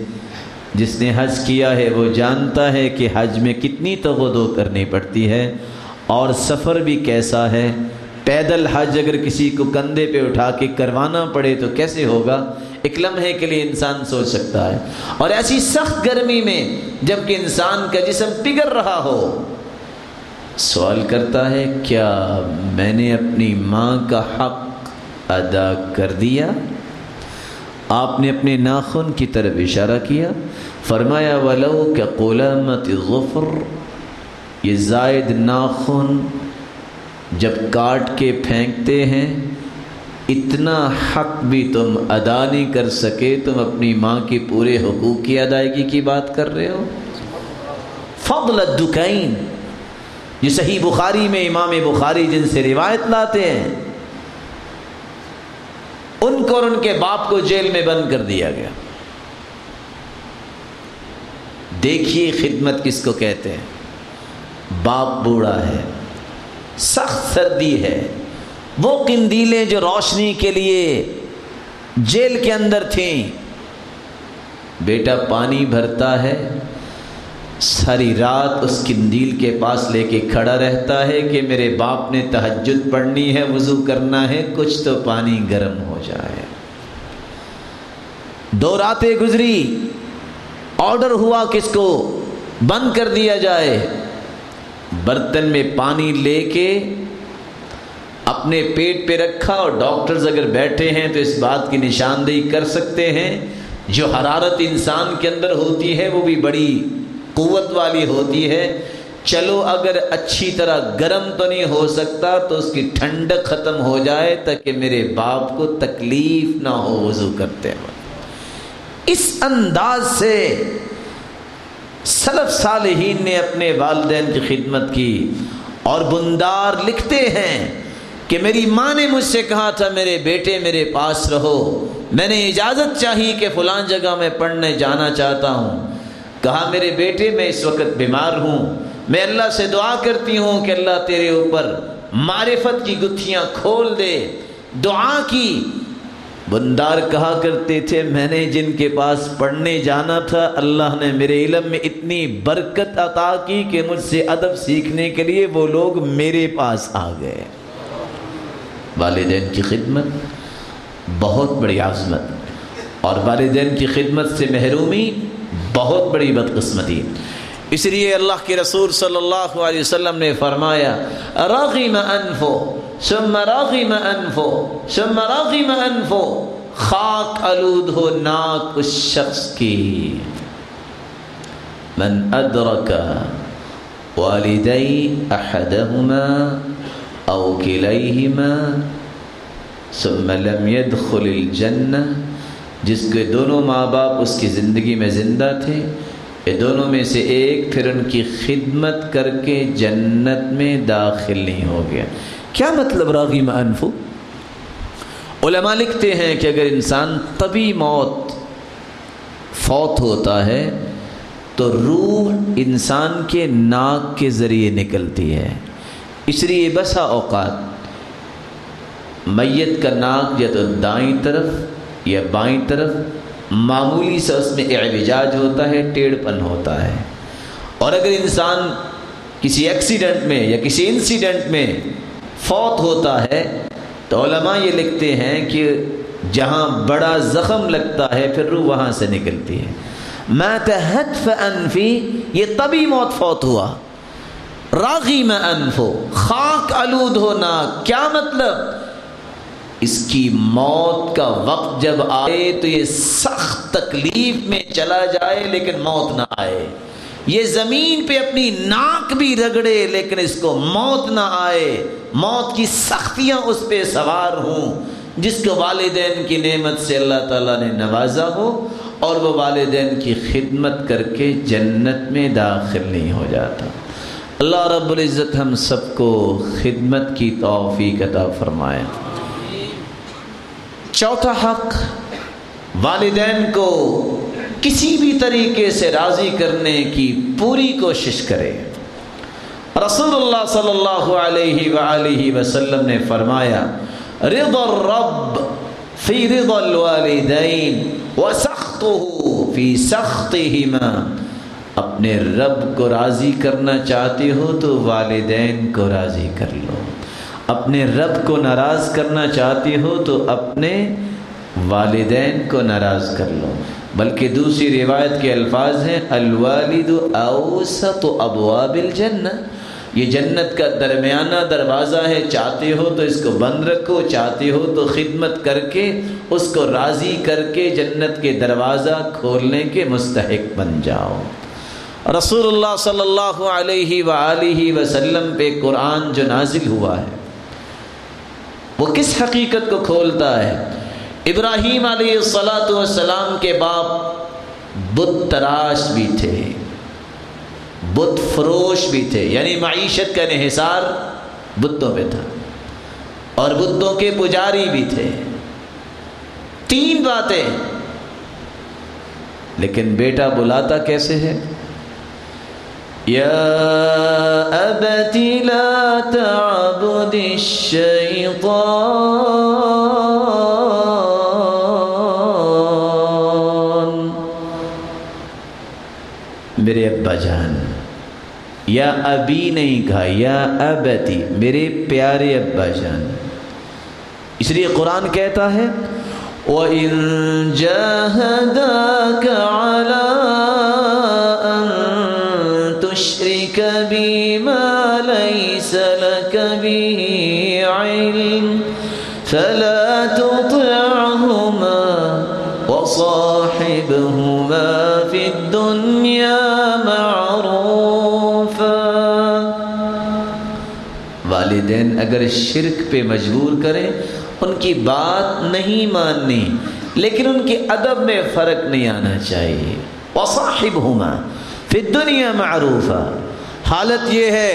جس نے حج کیا ہے، وہ جانتا ہے کہ حج میں کتنی توغدو کرنی پڑتی ہے اور سفر بھی کیسا ہے۔ پیدل حج اگر کسی کو کندھے پہ اٹھا کے کروانا پڑے تو کیسے ہوگا؟ ایک لمحے کے لیے انسان سوچ سکتا ہے۔ اور ایسی سخت گرمی میں جبکہ انسان کا جسم پگھل رہا ہو، سوال کرتا ہے، کیا میں نے اپنی ماں کا حق ادا کر دیا؟ آپ نے اپنے ناخن کی طرف اشارہ کیا۔ فرمایا، ولو کہ قلمت غفر، یہ زائد ناخن جب کاٹ کے پھینکتے ہیں اتنا حق بھی تم ادا نہیں کر سکے، تم اپنی ماں کے پورے حقوق کی ادائیگی کی بات کر رہے ہو۔ فضل الدکین، یہ صحیح بخاری میں امام بخاری جن سے روایت لاتے ہیں، ان کو اور ان کے باپ کو جیل میں بند کر دیا گیا۔ دیکھیے خدمت کس کو کہتے ہیں، باپ بوڑھا ہے، سخت سردی ہے۔ وہ قندیلیں جو روشنی کے لیے جیل کے اندر تھیں۔ بیٹا پانی بھرتا ہے، ساری رات اس کندیل کے پاس لے کے کھڑا رہتا ہے کہ میرے باپ نے تہجد پڑھنی ہے، وضو کرنا ہے، کچھ تو پانی گرم ہو جائے۔ دو راتیں گزری، آرڈر ہوا کس کو بند کر دیا جائے۔ برتن میں پانی لے کے اپنے پیٹ پہ رکھا اور ڈاکٹرز اگر بیٹھے ہیں تو اس بات کی نشاندہی کر سکتے ہیں، جو حرارت انسان کے اندر ہوتی ہے وہ بھی بڑی قوت والی ہوتی ہے۔ چلو اگر اچھی طرح گرم تو نہیں ہو سکتا تو اس کی ٹھنڈک ختم ہو جائے تاکہ میرے باپ کو تکلیف نہ ہو وضو کرتے ہوئے اس انداز سے سلف صالحین نے اپنے والدین کی خدمت کی اور بندار لکھتے ہیں کہ میری ماں نے مجھ سے کہا تھا، میرے بیٹے میرے پاس رہو۔ میں نے اجازت چاہی کہ فلان جگہ میں پڑھنے جانا چاہتا ہوں۔ کہا، میرے بیٹے، میں اس وقت بیمار ہوں۔ میں اللہ سے دعا کرتی ہوں کہ اللہ تیرے اوپر معرفت کی گتھیاں کھول دے۔ دعا کی۔ بندار کہا کرتے تھے، میں نے جن کے پاس پڑھنے جانا تھا، اللہ نے میرے علم میں اتنی برکت عطا کی کہ مجھ سے ادب سیکھنے کے لیے وہ لوگ میرے پاس آ گئے۔ والدین کی خدمت، بہت بڑی عظمت، اور والدین کی خدمت سے محرومی بہت بڑی بدقسمتی۔ اس لیے اللہ کے رسول صلی اللہ علیہ وسلم نے فرمایا راغم انفو ثم راغم انفو ثم راغم انفو خاک علود ہو، ناک اس شخص کی۔ من ادرک والدی احدہما او کلیہما ثم لم يدخل الجنہ جس کے دونوں ماں باپ اس کی زندگی میں زندہ تھے، یہ دونوں میں سے ایک پھر ان کی خدمت کر کے جنت میں داخل نہیں ہو گیا۔ کیا مطلب راغی انفو؟ علماء لکھتے ہیں کہ اگر انسان طبی موت فوت ہوتا ہے، تو روح انسان کے ناک کے ذریعے نکلتی ہے۔ اس لیے بسا اوقات میت کا ناک یا تو دائیں طرف یا بائیں طرف معمولی سا اس میں اعوجاج ہوتا ہے، ٹیڑھ پن ہوتا ہے۔ اور اگر انسان کسی ایکسیڈنٹ میں یا کسی انسیڈنٹ میں فوت ہوتا ہے، تو علماء یہ لکھتے ہیں کہ جہاں بڑا زخم لگتا ہے، پھر روح وہاں سے نکلتی ہے۔ میں تحت انفی یہ تبھی موت فوت ہوا۔ راغی میں انفو خاک آلود ہونا، کیا مطلب؟ اس کی موت کا وقت جب آئے تو یہ سخت تکلیف میں چلا جائے لیکن موت نہ آئے۔ یہ زمین پہ اپنی ناک بھی رگڑے لیکن اس کو موت نہ آئے۔ موت کی سختیاں اس پہ سوار ہوں، جس کو والدین کی نعمت سے اللہ تعالیٰ نے نوازا ہو اور وہ والدین کی خدمت کر کے جنت میں داخل نہیں ہو جاتا۔ اللہ رب العزت ہم سب کو خدمت کی توفیق عطا فرمائے۔ چوتھا حق، والدین کو کسی بھی طریقے سے راضی کرنے کی پوری کوشش کرے۔ رسول اللہ صلی اللہ علیہ وآلہ وسلم نے فرمایا، رضا الرب فی رضا الوالدین وسخطه فی سختہما اپنے رب کو راضی کرنا چاہتے ہو تو والدین کو راضی کر لو۔ اپنے رب کو ناراض کرنا چاہتے ہو تو اپنے والدین کو ناراض کر لو۔ بلکہ دوسری روایت کے الفاظ ہیں، الوالد اوسط ابواب الجنہ۔ یہ جنت کا درمیانہ دروازہ ہے، چاہتے ہو تو اس کو بند رکھو، چاہتے ہو تو خدمت کر کے، اس کو راضی کر کے جنت کے دروازہ کھولنے کے مستحق بن جاؤ۔ رسول اللہ صلی اللہ علیہ وآلہ وسلم پہ قرآن جو نازل ہوا ہے وہ کس حقیقت کو کھولتا ہے ابراہیم علیہ السلاۃ والسلام کے باپ بت تراش بھی تھے بت فروش بھی تھے یعنی معیشت کا انحصار بتوں پہ تھا اور بتوں کے پجاری بھی تھے۔ تین باتیں۔ لیکن بیٹا بلاتا کیسے ہے؟ یا ابتی لا تعبد الشیطان میرے ابا جان، یا ابھی نہیں کہا، یا ابتی، میرے پیارے ابا جان۔ اس لیے قرآن کہتا ہے، وَإِن جَاهَدَاكَ عَلَىٰ فَلَا تُطِعْهُمَا وَصَاحِبْهُمَا فِي الدُّنْيَا مَعْرُوفًا. والدین اگر شرک پہ مجبور کریں ان کی بات نہیں ماننی، لیکن ان کے ادب میں فرق نہیں آنا چاہیے. وصاحب ہوما پھر دنیا معروف حالت یہ ہے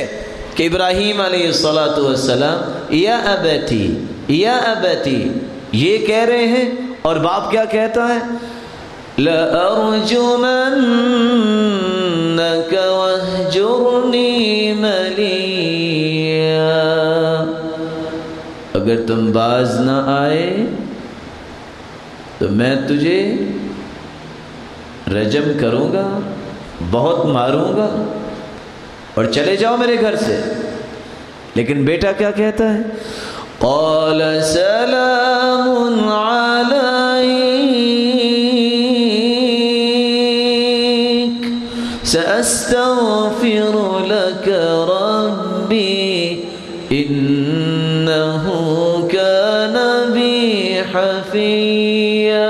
کہ ابراہیم علیہ السلاۃ والسلام، یا ابتی یا ابتی، یہ کہہ رہے ہیں اور باپ کیا کہتا ہے؟ لَأَرْجُمَنَّكَ وَهْجُرْنِي مَلِيًّا۔ اگر تم باز نہ آئے، تو میں تجھے رجم کروں گا، بہت ماروں گا اور چلے جاؤ میرے گھر سے۔ لیکن بیٹا کیا کہتا ہے؟ قال سلام عليك. سأستغفر لك ربي. إنه كان بي حفيا.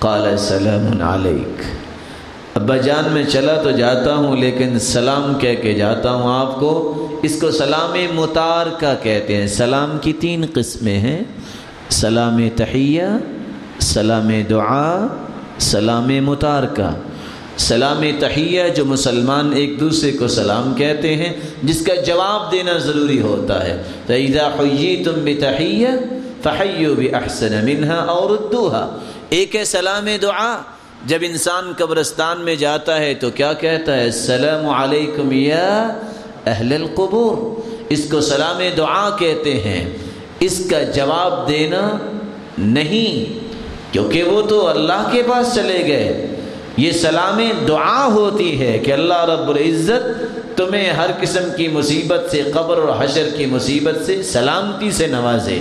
قال سلام عليك. ابا جان میں چلا تو جاتا ہوں، لیکن سلام کہہ کے جاتا ہوں آپ کو۔ اس کو سلام متار کا کہتے ہیں۔ سلام کی تین قسمیں ہیں۔ سلام تحیہ، سلام دعا، سلام متار کا۔ سلام تحیہ جو مسلمان ایک دوسرے کو سلام کہتے ہیں، جس کا جواب دینا ضروری ہوتا ہے۔ تو اذا حییتم بتحیہ فحیو باحسن منہا اور ایک ہے سلام دعا جب انسان قبرستان میں جاتا ہے تو کیا کہتا ہے؟ السلام علیکم یا اہل القبور۔ اس کو سلام دعا کہتے ہیں۔ اس کا جواب دینا نہیں، کیونکہ وہ تو اللہ کے پاس چلے گئے۔ یہ سلام دعا ہوتی ہے کہ اللہ رب العزت تمہیں ہر قسم کی مصیبت سے، قبر اور حشر کی مصیبت سے سلامتی سے نوازے۔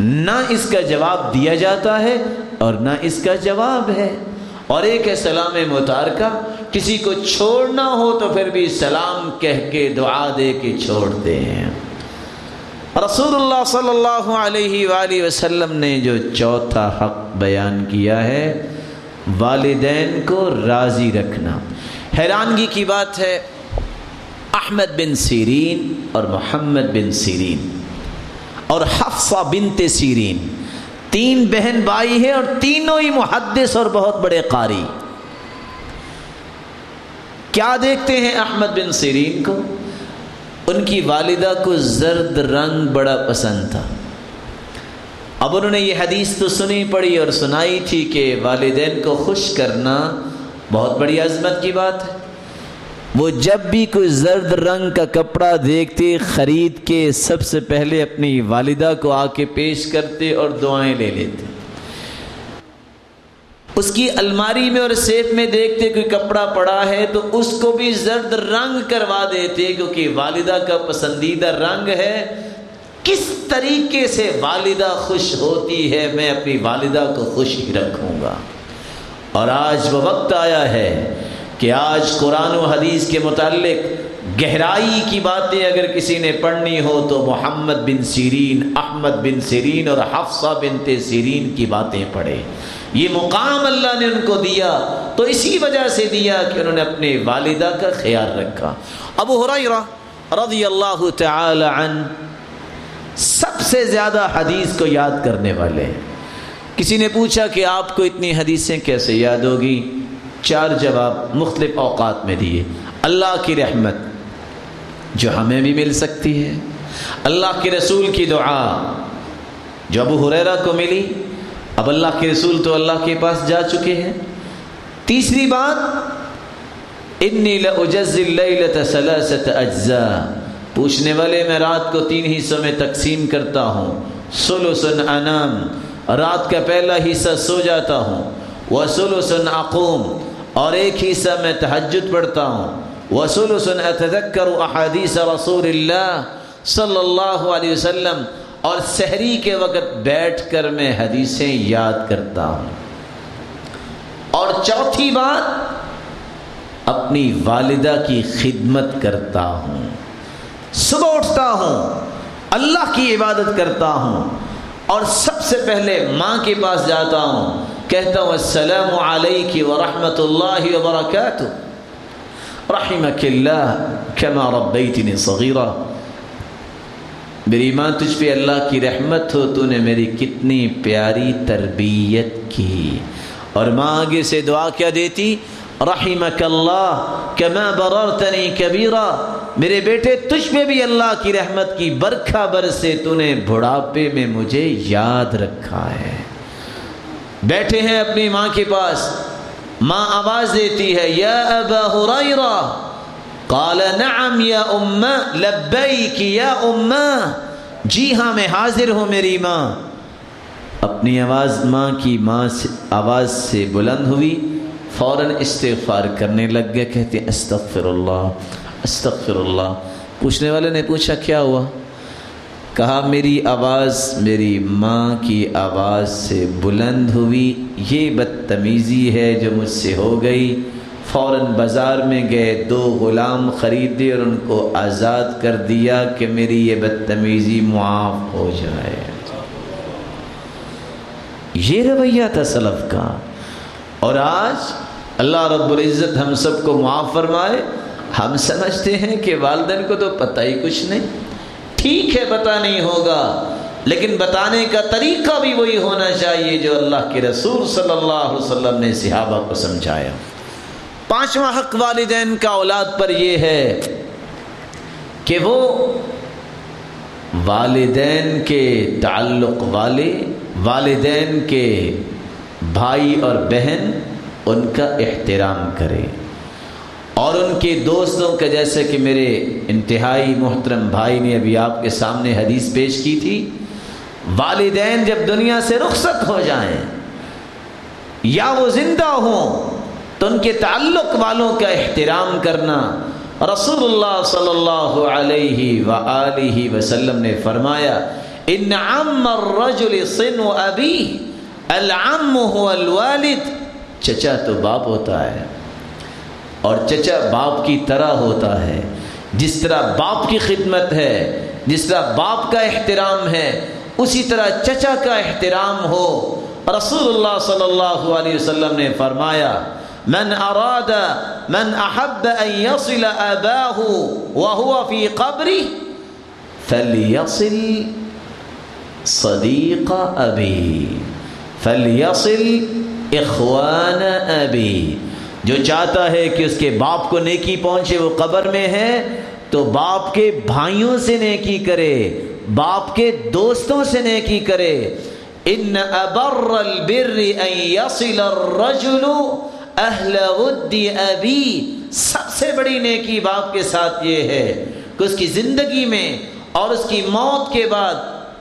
نہ اس کا جواب دیا جاتا ہے اور نہ اس کا جواب ہے۔ اور ایک ہے سلام متارکہ، کسی کو چھوڑنا ہو تو پھر بھی سلام کہہ کے، دعا دے کے چھوڑتے ہیں۔ رسول اللہ صلی اللہ علیہ وآلہ وسلم نے جو چوتھا حق بیان کیا ہے، والدین کو راضی رکھنا۔ حیرانگی کی بات ہے، احمد بن سیرین اور محمد بن سیرین اور حفصہ بنت سیرین۔ تین بہن بھائی ہیں اور تینوں ہی محدث اور بہت بڑے قاری۔ کیا دیکھتے ہیں احمد بن سیرین کو؟ ان کی والدہ کو زرد رنگ بڑا پسند تھا۔ اب انہوں نے یہ حدیث تو سنی پڑی اور سنائی تھی کہ والدین کو خوش کرنا بہت بڑی عظمت کی بات ہے۔ وہ جب بھی کوئی زرد رنگ کا کپڑا دیکھتے خرید کے سب سے پہلے اپنی والدہ کو آ کے پیش کرتے اور دعائیں لے لیتے۔ اس کی الماری میں اور سیف میں دیکھتے کوئی کپڑا پڑا ہے تو اس کو بھی زرد رنگ کروا دیتے کیونکہ والدہ کا پسندیدہ رنگ ہے۔ کس طریقے سے والدہ خوش ہوتی ہے میں اپنی والدہ کو خوش ہی رکھوں گا۔ اور آج وہ وقت آیا ہے کہ آج قرآن و حدیث کے متعلق گہرائی کی باتیں اگر کسی نے پڑھنی ہو تو محمد بن سیرین، احمد بن سیرین اور حفصہ بن سیرین کی باتیں پڑھے یہ مقام اللہ نے ان کو دیا، تو اسی وجہ سے دیا کہ انہوں نے اپنے والدہ کا خیال رکھا۔ ابو حریرہ رضی اللہ تعالی عنہ سب سے زیادہ حدیث کو یاد کرنے والے ہیں۔ کسی نے پوچھا کہ آپ کو اتنی حدیثیں کیسے یاد ہوگی؟ چار جواب مختلف اوقات میں دیے۔ اللہ کی رحمت جو ہمیں بھی مل سکتی ہے۔ اللہ کے رسول کی دعا جو ابو حریرہ کو ملی۔ اب اللہ کے رسول تو اللہ کے پاس جا چکے ہیں۔ تیسری بات، انی اجزاء پوچھنے والے، میں رات کو تین حصوں میں تقسیم کرتا ہوں۔ سلسن انام، رات کا پہلا حصہ سو جاتا ہوں۔ وسلسن اقوم۔ اور ایک حصہ میں تحجد پڑھتا ہوں۔ وسلسن اتذکر احادیث رسول اللہ صلی اللہ علیہ وسلم، اور سحری کے وقت بیٹھ کر میں حدیثیں یاد کرتا ہوں۔ اور چوتھی بات، اپنی والدہ کی خدمت کرتا ہوں۔ صبح اٹھتا ہوں، اللہ کی عبادت کرتا ہوں، اور سب سے پہلے ماں کے پاس جاتا ہوں۔ کہتا ہوں، السلام علیک ورحمۃ اللہ وبرکاتہ رحمک اللہ کما ربیتنی صغیرہ میری ماں تجھ پہ اللہ کی رحمت ہو تو نے میری کتنی پیاری تربیت کی۔ اور ماں آگے سے دعا کیا دیتی رحمک اللہ کما بررتنی کبیرہ میرے بیٹے، تجھ پہ بھی اللہ کی رحمت کی برکھا بر سے تو نے بڑھاپے میں مجھے یاد رکھا ہے۔ بیٹھے ہیں اپنی ماں کے پاس۔ ماں آواز دیتی ہے، یا ابا حریرہ قال، نعم یا امہ، لبیک یا امہ۔ جی ہاں میں حاضر ہوں میری ماں۔ اپنی آواز، ماں کی ماں سے، آواز سے بلند ہوئی۔ فوراً استغفار کرنے لگ گئے، کہتے ہیں استغفر اللہ استغفر اللہ۔ پوچھنے والے نے پوچھا، کیا ہوا؟ کہا، میری آواز میری ماں کی آواز سے بلند ہوئی۔ یہ بدتمیزی ہے جو مجھ سے ہو گئی۔ فوراً بازار میں گئے، دو غلام خریدے اور ان کو آزاد کر دیا کہ میری یہ بدتمیزی معاف ہو جائے۔ یہ رویہ تھا سلف کا۔ اور آج اللہ رب العزت ہم سب کو معاف فرمائے۔ ہم سمجھتے ہیں کہ والدین کو تو پتہ ہی کچھ نہیں۔ ٹھیک ہے، پتہ نہیں ہوگا۔ لیکن بتانے کا طریقہ بھی وہی ہونا چاہیے جو اللہ کے رسول صلی اللہ علیہ وسلم نے صحابہ کو سمجھایا۔ پانچواں حق والدین کا اولاد پر یہ ہے کہ وہ والدین کے تعلق والے، والدین کے بھائی اور بہن ان کا احترام کرے اور ان کے دوستوں کا جیسے کہ میرے انتہائی محترم بھائی نے ابھی آپ کے سامنے حدیث پیش کی تھی، والدین جب دنیا سے رخصت ہو جائیں، یا وہ زندہ ہوں، تو ان کے تعلق والوں کا احترام کرنا رسول اللہ صلی اللہ علیہ وآلہ وسلم نے فرمایا، ان عم الرجل صن ابی، العم هو الوالد. چچا تو باپ ہوتا ہے۔ اور چچا باپ کی طرح ہوتا ہے۔ جس طرح باپ کی خدمت ہے، جس طرح باپ کا احترام ہے، اسی طرح چچا کا احترام ہو۔ رسول اللہ صلی اللہ علیہ وسلم نے فرمایا، من اراد، من احب ان يصل اباه وهو في قبره فليصل صديق ابي فليصل اخوان ابي جو چاہتا ہے کہ اس کے باپ کو نیکی پہنچے، وہ قبر میں ہے۔ تو باپ کے بھائیوں سے نیکی کرے، باپ کے دوستوں سے نیکی کرے۔ ان ابر البر ان يصل الرجل اہل ود ابی۔ سب سے بڑی نیکی باپ کے ساتھ یہ ہے کہ اس کی زندگی میں اور اس کی موت کے بعد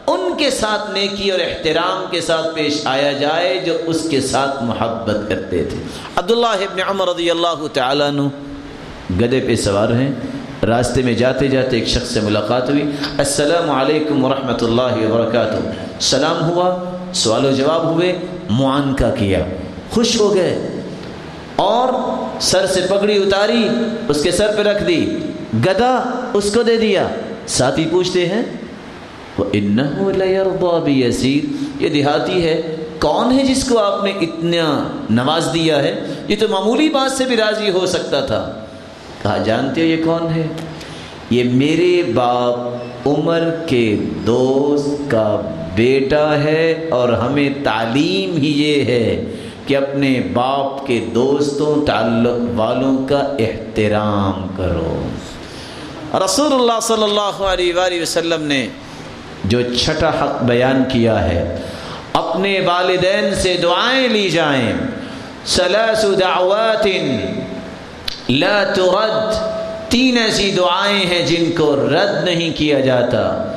ان کے ساتھ نیکی اور احترام کے ساتھ پیش آیا جائے جو اس کے ساتھ محبت کرتے تھے۔ عبداللہ ابن عمر رضی اللہ تعالیٰ عنہ گدے پہ سوار ہیں۔ راستے میں جاتے جاتے ایک شخص سے ملاقات ہوئی۔ السلام علیکم ورحمۃ اللہ وبرکاتہ۔ سلام ہوا، سوال و جواب ہوئے، معانکہ کیا۔ خوش ہو گئے۔ اور سر سے پگڑی اتاری، اس کے سر پہ رکھ دی۔ گدا اس کو دے دیا۔ ساتھی پوچھتے ہیں وہ یہ دیہاتی ہے۔ کون ہے جس کو آپ نے اتنا نواز دیا ہے؟ یہ تو معمولی بات سے بھی راضی ہو سکتا تھا۔ کہا، جانتے ہو یہ کون ہے؟ یہ میرے باپ عمر کے دوست کا بیٹا ہے اور ہمیں تعلیم ہی یہ ہے کہ اپنے باپ کے دوستوں، تعلق والوں کا احترام کرو۔ رسول اللہ صلی اللہ علیہ وآلہ وسلم نے جو چھٹا حق بیان کیا ہے، اپنے والدین سے دعائیں لی جائیں۔ سلاس دعوات، لا ترد، تین ایسی دعائیں ہیں جن کو رد نہیں کیا جاتا۔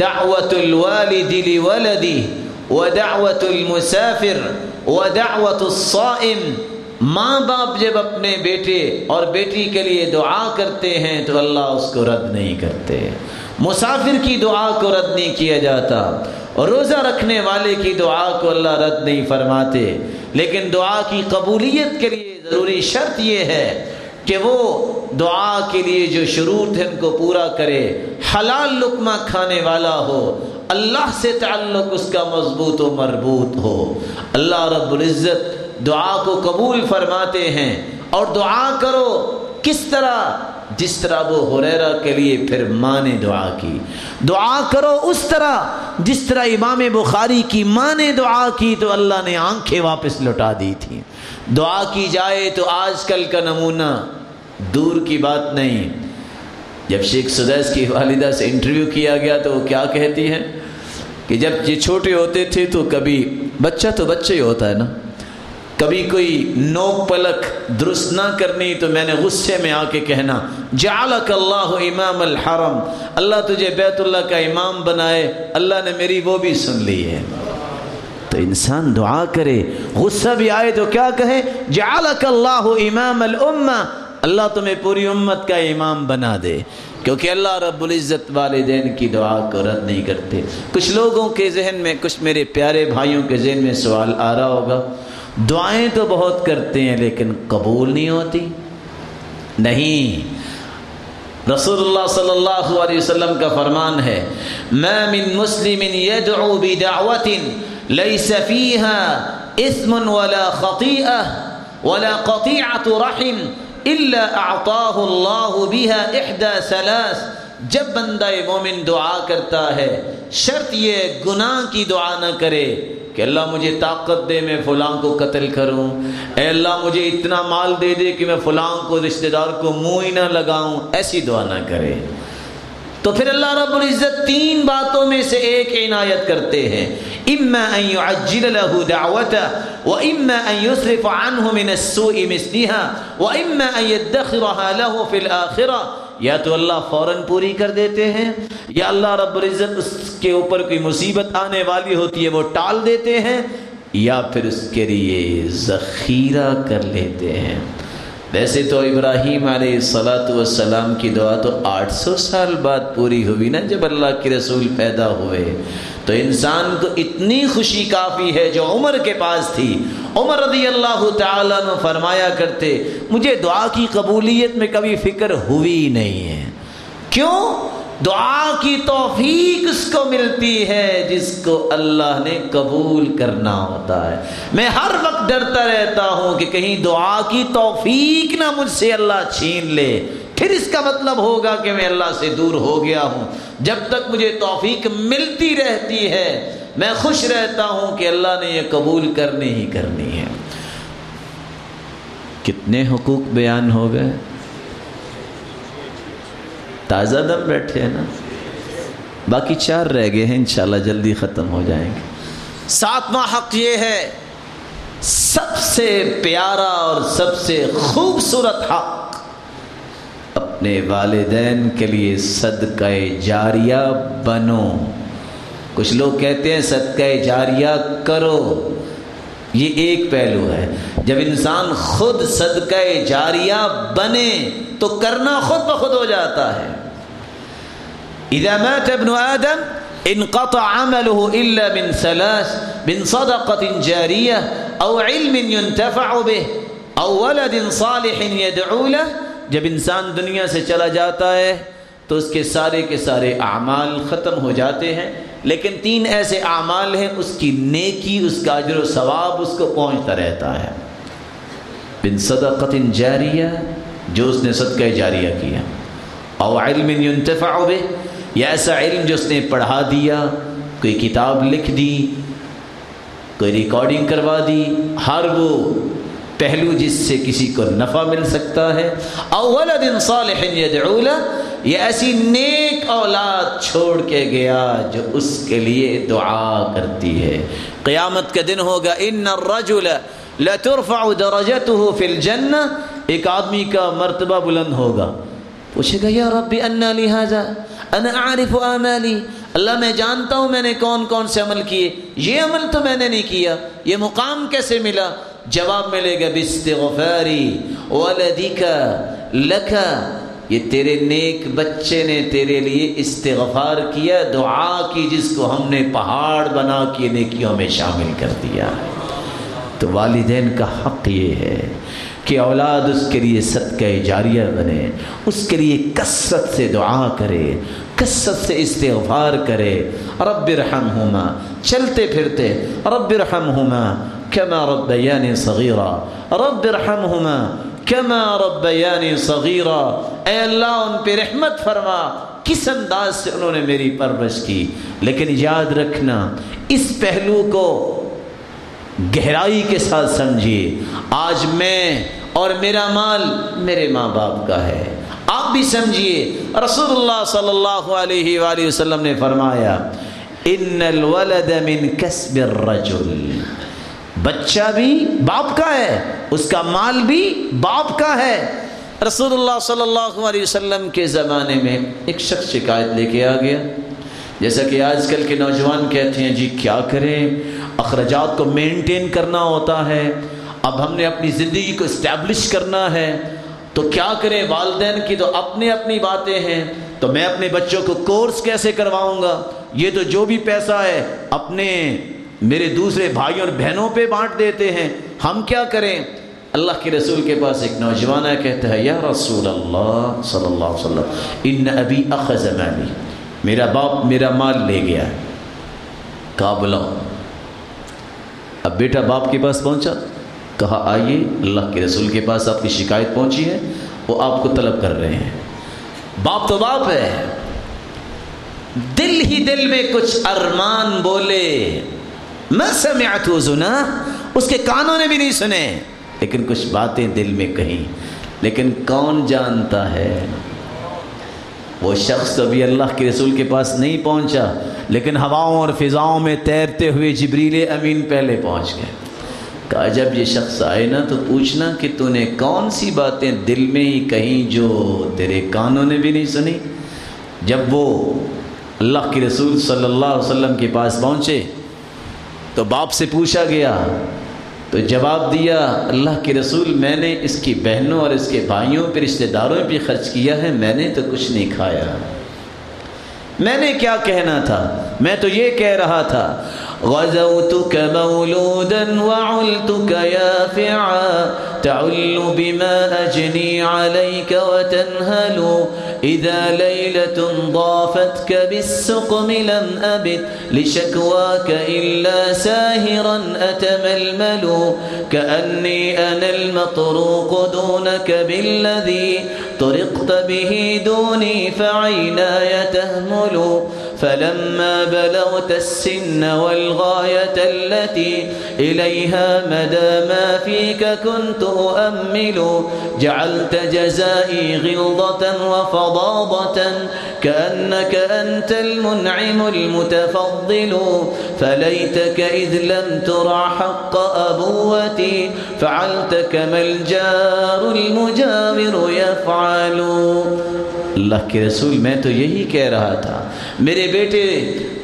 دعوت الوالد لولدی ودعوت المسافر ودعوت الصائم۔ ماں باپ جب اپنے بیٹے اور بیٹی کے لیے دعا کرتے ہیں تو اللہ اس کو رد نہیں کرتے۔ مسافر کی دعا کو رد نہیں کیا جاتا اور روزہ رکھنے والے کی دعا کو اللہ رد نہیں فرماتے لیکن دعا کی قبولیت کے لیے ضروری شرط یہ ہے کہ وہ دعا کے لیے جو شروط ہے ان کو پورا کرے حلال لقمہ کھانے والا ہو اللہ سے تعلق اس کا مضبوط و مربوط ہو اللہ رب العزت دعا کو قبول فرماتے ہیں اور دعا کرو کس طرح جس طرح وہ حریرہ کے لیے پھر ماں نے دعا کی۔ دعا کرو اس طرح، جس طرح امام بخاری کی ماں نے دعا کی تو اللہ نے آنکھیں واپس لوٹا دی تھی دعا کی جائے تو آج کل کا نمونہ دور کی بات نہیں۔ جب شیخ سدیس کی والدہ سے انٹرویو کیا گیا تو وہ کیا کہتی ہے کہ جب یہ چھوٹے ہوتے تھے تو کبھی بچہ تو بچہ ہی ہوتا ہے نا۔ کبھی کوئی نوک پلک درست نہ کرنی تو میں نے غصے میں آ کے کہنا، جعلک اللہ امام الحرم، اللہ تجھے بیت اللہ کا امام بنائے، اللہ نے میری وہ بھی سن لی ہے۔ تو انسان دعا کرے، غصہ بھی آئے تو کیا کہے؟ جعلک اللہ امام الامہ، اللہ تمہیں پوری امت کا امام بنا دے۔ کیونکہ اللہ رب العزت والدین کی دعا کو رد نہیں کرتے۔ کچھ لوگوں کے ذہن میں، کچھ میرے پیارے بھائیوں کے ذہن میں سوال آ رہا ہوگا۔ دعائیں تو بہت کرتے ہیں لیکن قبول نہیں ہوتی۔ نہیں۔ رسول اللہ صلی اللہ علیہ وسلم کا فرمان ہے، ما من مسلم يدعو بدعوت ليس فيها اسم ولا خطيئة ولا قطيعة رحم إلا أعطاه الله بها إحدى ثلاث جب بندہ مومن دعا کرتا ہے، شرط یہ گناہ کی دعا نہ کرے کہ اللہ مجھے طاقت دے، میں فلاں کو قتل کروں۔ اے اللہ، مجھے اتنا مال دے دے کہ میں فلاں کو، رشتہ دار کو منہ ہی نہ لگاؤں۔ ایسی دعا نہ کرے۔ تو پھر اللہ رب العزت تین باتوں میں سے ایک عنایت کرتے ہیں۔ اما ان يعجل له دعوته واما ان يصرف عنه من السوء مثلها واما ان يدخرها له في الاخره یا تو اللہ فوراً پوری کر دیتے ہیں، یا اللہ رب العزت اس کے اوپر کوئی مصیبت آنے والی ہوتی ہے وہ ٹال دیتے ہیں، یا پھر اس کے لیے ذخیرہ کر لیتے ہیں۔ ویسے تو ابراہیم علیہ السلاۃ والسلام کی دعا تو آٹھ سو سال بعد پوری ہوئی نا جب اللہ کے رسول پیدا ہوئے۔ تو انسان کو اتنی خوشی کافی ہے جو عمر کے پاس تھی۔ عمر رضی اللہ تعالیٰ نے فرمایا کرتے، مجھے دعا کی قبولیت میں کبھی فکر ہوئی نہیں ہے۔ کیوں؟ دعا کی توفیق اس کو ملتی ہے جس کو اللہ نے قبول کرنا ہوتا ہے۔ میں ہر وقت ڈرتا رہتا ہوں کہ کہیں دعا کی توفیق نہ مجھ سے اللہ چھین لے۔ پھر اس کا مطلب ہوگا کہ میں اللہ سے دور ہو گیا ہوں۔ جب تک مجھے توفیق ملتی رہتی ہے، میں خوش رہتا ہوں کہ اللہ نے یہ قبول کرنی ہی کرنی ہے۔ کتنے حقوق بیان ہو گئے؟ تازہ دم بیٹھے ہیں نا؟ باقی چار رہ گئے ہیں، انشاءاللہ جلدی ختم ہو جائیں گے۔ ساتواں حق یہ ہے، سب سے پیارا اور سب سے خوبصورت حق۔ اپنے والدین کے لیے صدقہ جاریہ بنو۔ کچھ لوگ کہتے ہیں صدقہ جاریہ کرو۔ یہ ایک پہلو ہے۔ جب انسان خود صدقہ جاریہ بنے تو کرنا خود بخود ہو جاتا ہے۔ اذا مات ابن آدم، انقطع عمله الا من ثلاث، من صدقة جارية او علم ينتفع به اول دن صالح يدعو له جب انسان دنیا سے چلا جاتا ہے تو اس کے سارے کے سارے اعمال ختم ہو جاتے ہیں، لیکن تین ایسے اعمال ہیں، اس کی نیکی، اس کا اجر و ثواب، اس کو پہنچتا رہتا ہے۔ بن صدقت جاریہ، جو اس نے صدقہ جاریہ کیا۔ او علم ينتفع به یا ایسا علم جو اس نے پڑھا دیا، کوئی کتاب لکھ دی، کوئی ریکارڈنگ کروا دی، ہر وہ پہلو جس سے کسی کو نفع مل سکتا ہے۔ اول دن صالح يدعو له یہ ایسی نیک اولاد چھوڑ کے گیا جو اس کے لیے دعا کرتی ہے۔ قیامت کا دن ہوگا، ان الرجل لترفع درجته في الجنہ۔ ایک آدمی کا مرتبہ بلند ہوگا۔ پوچھے گا، یا ربی، انا لہذا انا اعرف اعمالی اللہ، میں جانتا ہوں میں نے کون کون سے عمل کیے۔ یہ عمل تو میں نے نہیں کیا۔ یہ مقام کیسے ملا؟ جواب ملے گا، باستغفاری، ولدک لکا یہ تیرے نیک بچے نے تیرے لیے استغفار کیا، دعا کی جس کو ہم نے پہاڑ بنا کے نیکیوں میں شامل کر دیا۔ تو والدین کا حق یہ ہے کہ اولاد اس کے لیے صدقہ جاریہ بنے، اس کے لیے کثرت سے دعا کرے، کثرت سے استغفار کرے۔ رب رحمہما چلتے پھرتے، رب رحمہما کما ربیانی صغیرہ رب رحمہما کما ربیانی صغیرہ اے اللہ، ان پہ رحمت فرما. کس انداز سے انہوں نے میری پرورش کی؟ لیکن یاد رکھنا، اس پہلو کو گہرائی کے ساتھ سمجھیے. آج میں اور میرا مال میرے ماں باپ کا ہے. آپ بھی سمجھیے، رسول اللہ صلی اللہ علیہ وآلہ وسلم نے فرمایا، ان الولد من کسب الرجل. بچہ بھی باپ کا ہے، اس کا مال بھی باپ کا ہے۔ رسول اللہ صلی اللہ علیہ وسلم کے زمانے میں ایک شخص شکایت لے کے آ گیا۔ جیسا کہ آج کل کے نوجوان کہتے ہیں جی کیا کریں؟ اخراجات کو مینٹین کرنا ہوتا ہے۔ اب ہم نے اپنی زندگی کو اسٹیبلش کرنا ہے۔ تو کیا کریں؟ والدین کی تو اپنی اپنی باتیں ہیں۔ تو میں اپنے بچوں کو کورس کیسے کرواؤں گا؟ یہ تو جو بھی پیسہ ہے، اپنے میرے دوسرے بھائی اور بہنوں پہ بانٹ دیتے ہیں۔ ہم کیا کریں؟ اللہ کے رسول کے پاس ایک نوجوان ہے کہتا ہے، یا رسول اللہ صلی اللہ علیہ وسلم، ان ابی اخذ مالی، میرا باپ میرا مال لے گیا ہے۔ کہا بلاؤ اب بیٹا باپ کے پاس پہنچا، کہا، آئیے، اللہ کے رسول کے پاس آپ کی شکایت پہنچی ہے، وہ آپ کو طلب کر رہے ہیں۔ باپ تو باپ ہے۔ دل ہی دل میں کچھ ارمان بولے۔ میں سمعت زنا اس کے کانوں نے بھی نہیں سنے۔ لیکن کچھ باتیں دل میں کہیں، لیکن کون جانتا ہے؟ وہ شخص تو ابھی اللہ کے رسول کے پاس نہیں پہنچا، لیکن ہواؤں اور فضاؤں میں تیرتے ہوئے جبریل امین پہلے پہنچ گئے۔ کہا، جب یہ شخص آئے نا، تو پوچھنا کہ تو نے کون سی باتیں دل میں ہی کہیں جو تیرے کانوں نے بھی نہیں سنی؟ جب وہ اللہ کے رسول صلی اللہ علیہ وسلم کے پاس پہنچے تو باپ سے پوچھا گیا، تو جواب دیا، اللہ کے رسول، میں نے اس کی بہنوں اور اس کے بھائیوں پہ رشتہ داروں پہ خرچ کیا ہے، میں نے تو کچھ نہیں کھایا۔ میں نے کیا کہنا تھا؟ میں تو یہ کہہ رہا تھا غزوتك مولودا وعلتك يافعا تعل بما أجني عليك وتنهل إذا ليلة ضافتك بالسقم لم أبت لشكواك إلا ساهرا أتململ كأني أنا المطروق دونك بالذي طرقت به دوني فعيناي تهمل فلما بلغت السن والغاية التي إليها مدى ما فيك كنت أؤمل. جعلت جزائي غلظة وفضاضة، كأنك أنت المنعم المتفضل. فليتك إذ لم ترع حق أبوتي، فعلت كما الجار المجاور يفعل. اللہ کے رسول میں تو یہی کہہ رہا تھا میرے بیٹے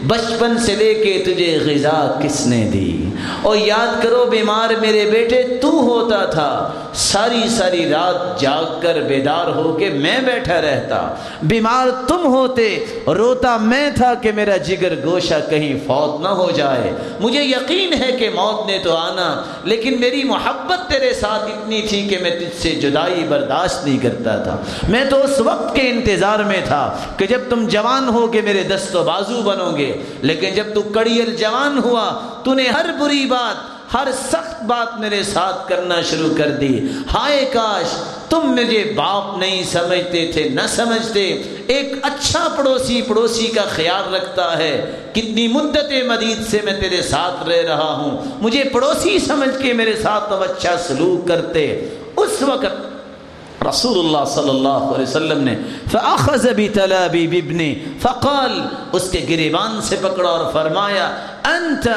بچپن سے لے کے تجھے غذا کس نے دی؟ اور یاد کرو بیمار میرے بیٹے، تو ہوتا تھا۔ ساری ساری رات جاگ کر بیدار ہو کے میں بیٹھا رہتا۔ بیمار تم ہوتے، روتا میں تھا کہ میرا جگر گوشہ کہیں فوت نہ ہو جائے۔ مجھے یقین ہے کہ موت نے تو آنا، لیکن میری محبت تیرے ساتھ اتنی تھی کہ میں تجھ سے جدائی برداشت نہیں کرتا تھا۔ میں تو اس وقت کے انتظار میں تھا کہ جب تم جوان ہو کے میرے دست و بازو بنو گے لیکن جب تو کڑیل جوان ہوا تو نے ہر بری بات، ہر سخت بات میرے ساتھ کرنا شروع کر دی۔ ہائے کاش، تم مجھے باپ نہیں سمجھتے تھے، نہ سمجھتے۔ ایک اچھا پڑوسی پڑوسی کا خیال رکھتا ہے۔ کتنی مدت مدید سے میں تیرے ساتھ رہ رہا ہوں۔ مجھے پڑوسی سمجھ کے میرے ساتھ تم اچھا سلوک کرتے۔ اس وقت رسول اللہ صلی اللہ علیہ وسلم نے فاخذ بتلابی ببنی فقال اس کے گریبان سے پکڑا اور فرمایا انت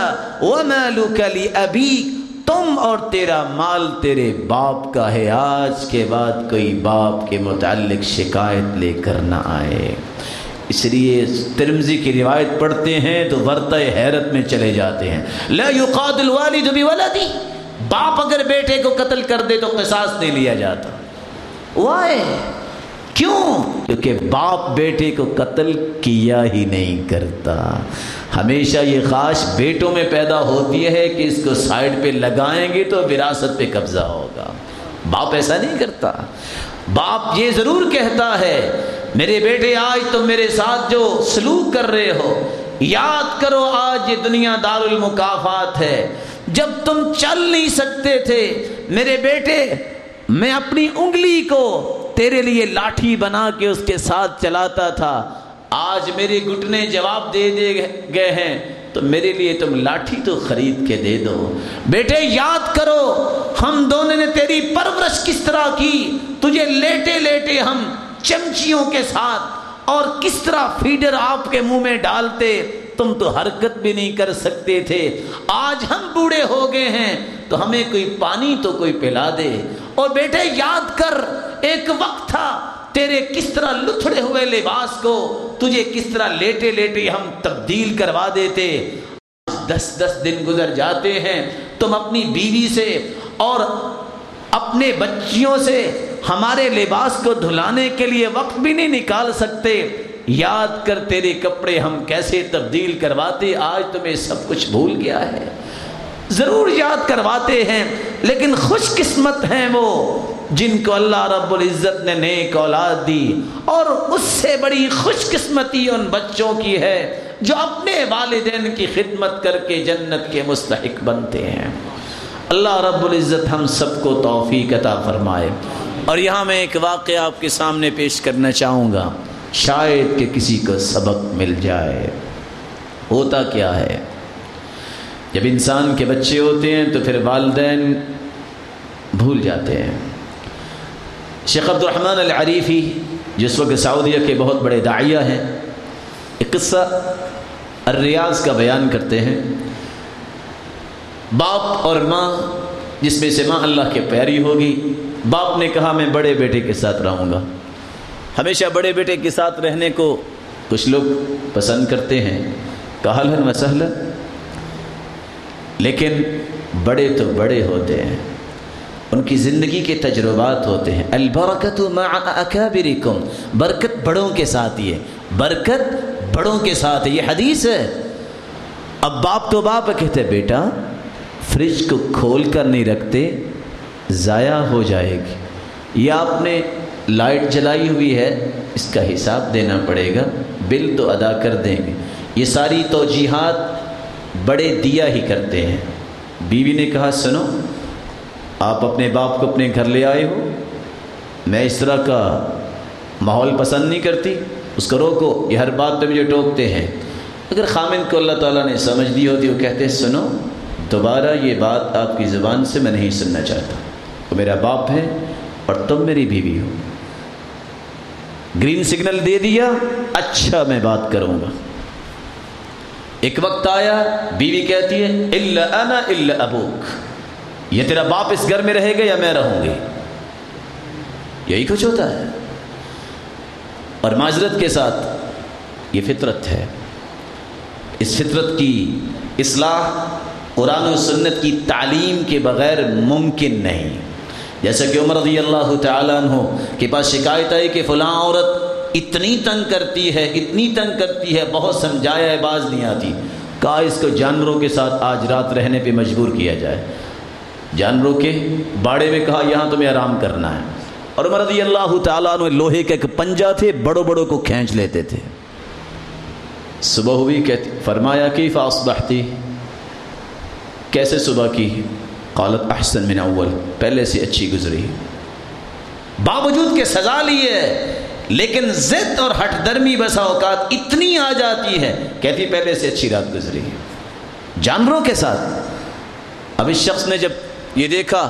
ومالک لابیک تم اور تیرا مال تیرے باپ کا ہے۔ آج کے بعد کوئی باپ کے متعلق شکایت لے کر نہ آئے۔ اس لیے ترمزی کی روایت پڑھتے ہیں تو ورطہ حیرت میں چلے جاتے ہیں۔ لا يقاد الوالد بولدی۔ باپ اگر بیٹے کو قتل کر دے تو قصاص نہیں لیا جاتا۔ وائے؟ کیوں؟ کیونکہ باپ بیٹے کو قتل کیا ہی نہیں کرتا۔ ہمیشہ یہ خواہش بیٹوں میں پیدا ہوتی ہے کہ اس کو سائڈ پہ لگائیں گے تو وراثت پہ قبضہ ہوگا۔ باپ ایسا نہیں کرتا۔ باپ یہ ضرور کہتا ہے، میرے بیٹے، آج تم میرے ساتھ جو سلوک کر رہے ہو، یاد کرو آج یہ دنیا دار المقافات ہے۔ جب تم چل نہیں سکتے تھے، میرے بیٹے میں اپنی انگلی کو تیرے لیے لاٹھی بنا کے اس کے ساتھ چلاتا تھا۔ آج میرے گھٹنے جواب دے دے گئے ہیں، تو میرے لیے تم لاٹھی تو خرید کے دے دو۔ بیٹے، یاد کرو، ہم دونوں نے تیری پرورش کس طرح کی؟ تجھے لیٹے لیٹے ہم چمچیوں کے ساتھ اور کس طرح فیڈر آپ کے منہ میں ڈالتے؟ تم تو حرکت بھی نہیں کر سکتے تھے۔ آج ہم بوڑھے ہو گئے ہیں، تو ہمیں کوئی پانی تو کوئی پلا دے۔ اور بیٹے یاد کر، ایک وقت تھا، تیرے کس طرح لتھڑے ہوئے لباس کو، تجھے کس طرح لیٹے لیٹے ہم تبدیل کروا دیتے۔ دس دس دن گزر جاتے ہیں، تم اپنی بیوی سے اور اپنے بچیوں سے ہمارے لباس کو دھلانے کے لیے وقت بھی نہیں نکال سکتے۔ یاد کر تیرے کپڑے ہم کیسے تبدیل کرواتے، آج تمہیں سب کچھ بھول گیا ہے۔ ضرور یاد کرواتے ہیں، لیکن خوش قسمت ہیں وہ، جن کو اللہ رب العزت نے نیک اولاد دی۔ اور اس سے بڑی خوش قسمتی ان بچوں کی ہے، جو اپنے والدین کی خدمت کر کے جنت کے مستحق بنتے ہیں۔ اللہ رب العزت ہم سب کو توفیق عطا فرمائے۔ اور یہاں میں ایک واقعہ آپ کے سامنے پیش کرنا چاہوں گا۔ شاید کہ کسی کو سبق مل جائے۔ ہوتا کیا ہے؟ جب انسان کے بچے ہوتے ہیں تو پھر والدین بھول جاتے ہیں۔ شیخ عبد الرحمن العریفی جس وقت سعودیہ کے بہت بڑے داعیہ ہیں، ایک قصہ الریاض کا بیان کرتے ہیں۔ باپ اور ماں، جس میں سے ماں اللہ کے پیاری ہوگی، باپ نے کہا، میں بڑے بیٹے کے ساتھ رہوں گا۔ ہمیشہ بڑے بیٹے کے ساتھ رہنے کو کچھ لوگ پسند کرتے ہیں۔ کہلن مسئلہ لیکن بڑے تو بڑے ہوتے ہیں۔ ان کی زندگی کے تجربات ہوتے ہیں۔ البرکت مع اکابرکم۔ برکت بڑوں کے ساتھ ہی ہے برکت بڑوں کے ساتھ ہے یہ حدیث ہے۔ اب باپ تو باپ کہتے بیٹا، فریج کو کھول کر نہیں رکھتے، ضائع ہو جائے گی۔ یا آپ نے لائٹ جلائی ہوئی ہے، اس کا حساب دینا پڑے گا۔ بل تو ادا کر دیں گے۔ یہ ساری توجیحات بڑے دیا ہی کرتے ہیں۔ بیوی نے کہا، سنو، آپ اپنے باپ کو اپنے گھر لے آئے ہو۔ میں اس طرح کا ماحول پسند نہیں کرتی۔ اس کو روکو، یہ ہر بات پہ مجھے ٹوکتے ہیں۔ اگر خامن کو اللہ تعالیٰ نے سمجھ دی ہوتی وہ کہتے، سنو، دوبارہ یہ بات آپ کی زبان سے میں نہیں سننا چاہتا۔ وہ میرا باپ ہے اور تم میری بیوی ہو۔ گرین سگنل دے دیا اچھا میں بات کروں گا۔ ایک وقت آیا، بیوی کہتی ہے اللہ انا اللہ ابوک. یہ تیرا باپ اس گھر میں رہے گا یا میں رہوں گی؟ یہی کچھ ہوتا ہے۔ اور معذرت کے ساتھ یہ فطرت ہے۔ اس فطرت کی اصلاح قرآن و سنت کی تعلیم کے بغیر ممکن نہیں۔ جیسا کہ عمر رضی اللہ تعالیٰ عنہ کے پاس شکایت آئی کہ فلاں عورت اتنی تنگ کرتی ہے، اتنی تنگ کرتی ہے، بہت سمجھایا ہے، باز نہیں آتی۔ کہا اس کو جانوروں کے ساتھ آج رات رہنے پہ مجبور کیا جائے۔ جانوروں کے باڑے میں کہا، یہاں تمہیں آرام کرنا ہے۔ اور عمر رضی اللہ تعالیٰ عنہ لوہے کے ایک پنجا تھے، بڑوں بڑوں کو کھینچ لیتے تھے۔ صبح ہوئی کہتی فرمایا کی فاصبحتی کیسے صبح کی؟ قالت، احسن من اول، پہلے سے اچھی گزری۔ باوجود کے سزا لی ہے لیکن ضد اور ہٹ درمی بسا اوقات اتنی آ جاتی ہے کہتی پہلے سے اچھی رات گزری جانوروں کے ساتھ۔ اب اس شخص نے جب یہ دیکھا،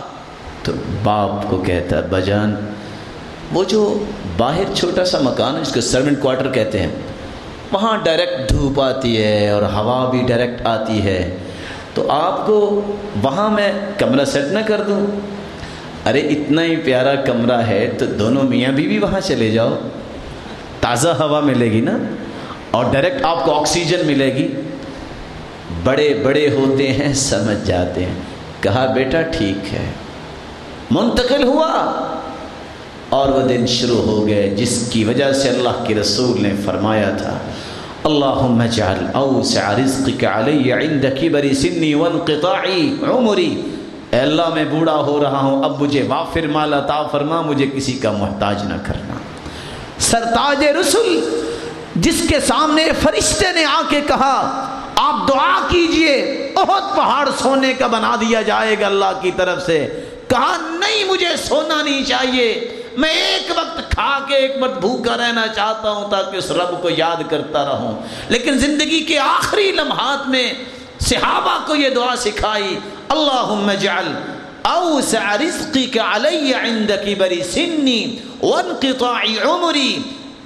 تو باپ کو کہتا، بجان، وہ جو باہر چھوٹا سا مکان ہے جس کو سرونٹ کوارٹر کہتے ہیں، وہاں ڈائریکٹ دھوپ آتی ہے اور ہوا بھی ڈائریکٹ آتی ہے۔ تو آپ کو وہاں میں کمرہ سیٹ نہ کر دوں۔ ارے اتنا ہی پیارا کمرہ ہے تو دونوں میاں بھی, بھی وہاں چلے جاؤ۔ تازہ ہوا ملے گی نا؟ اور ڈائریکٹ آپ کو آکسیجن ملے گی۔ بڑے بڑے ہوتے ہیں سمجھ جاتے ہیں۔ کہا بیٹا ٹھیک ہے۔ منتقل ہوا۔ اور وہ دن شروع ہو گئے جس کی وجہ سے اللہ کے رسول نے فرمایا تھا اللهم اجعل اوسع رزقك علي عند كبر سني وانقطاع عمري اے اللہ میں بوڑھا ہو رہا ہوں، اب مجھے وافر مال عطا فرما، مجھے کسی کا محتاج نہ کرنا۔ سرتاج رسول، جس کے سامنے فرشتے نے آ کے کہا، آپ دعا کیجیے، بہت پہاڑ سونے کا بنا دیا جائے گا اللہ کی طرف سے۔ کہا، نہیں، مجھے سونا نہیں چاہیے۔ میں ایک وقت کھا کے، ایک وقت بھوکا رہنا چاہتا ہوں تاکہ اس رب کو یاد کرتا رہوں۔ لیکن زندگی کے آخری لمحات میں صحابہ کو یہ دعا سکھائی اللہم اجعل اوسع رزقک علی عند کبر سنی وانقطاع عمری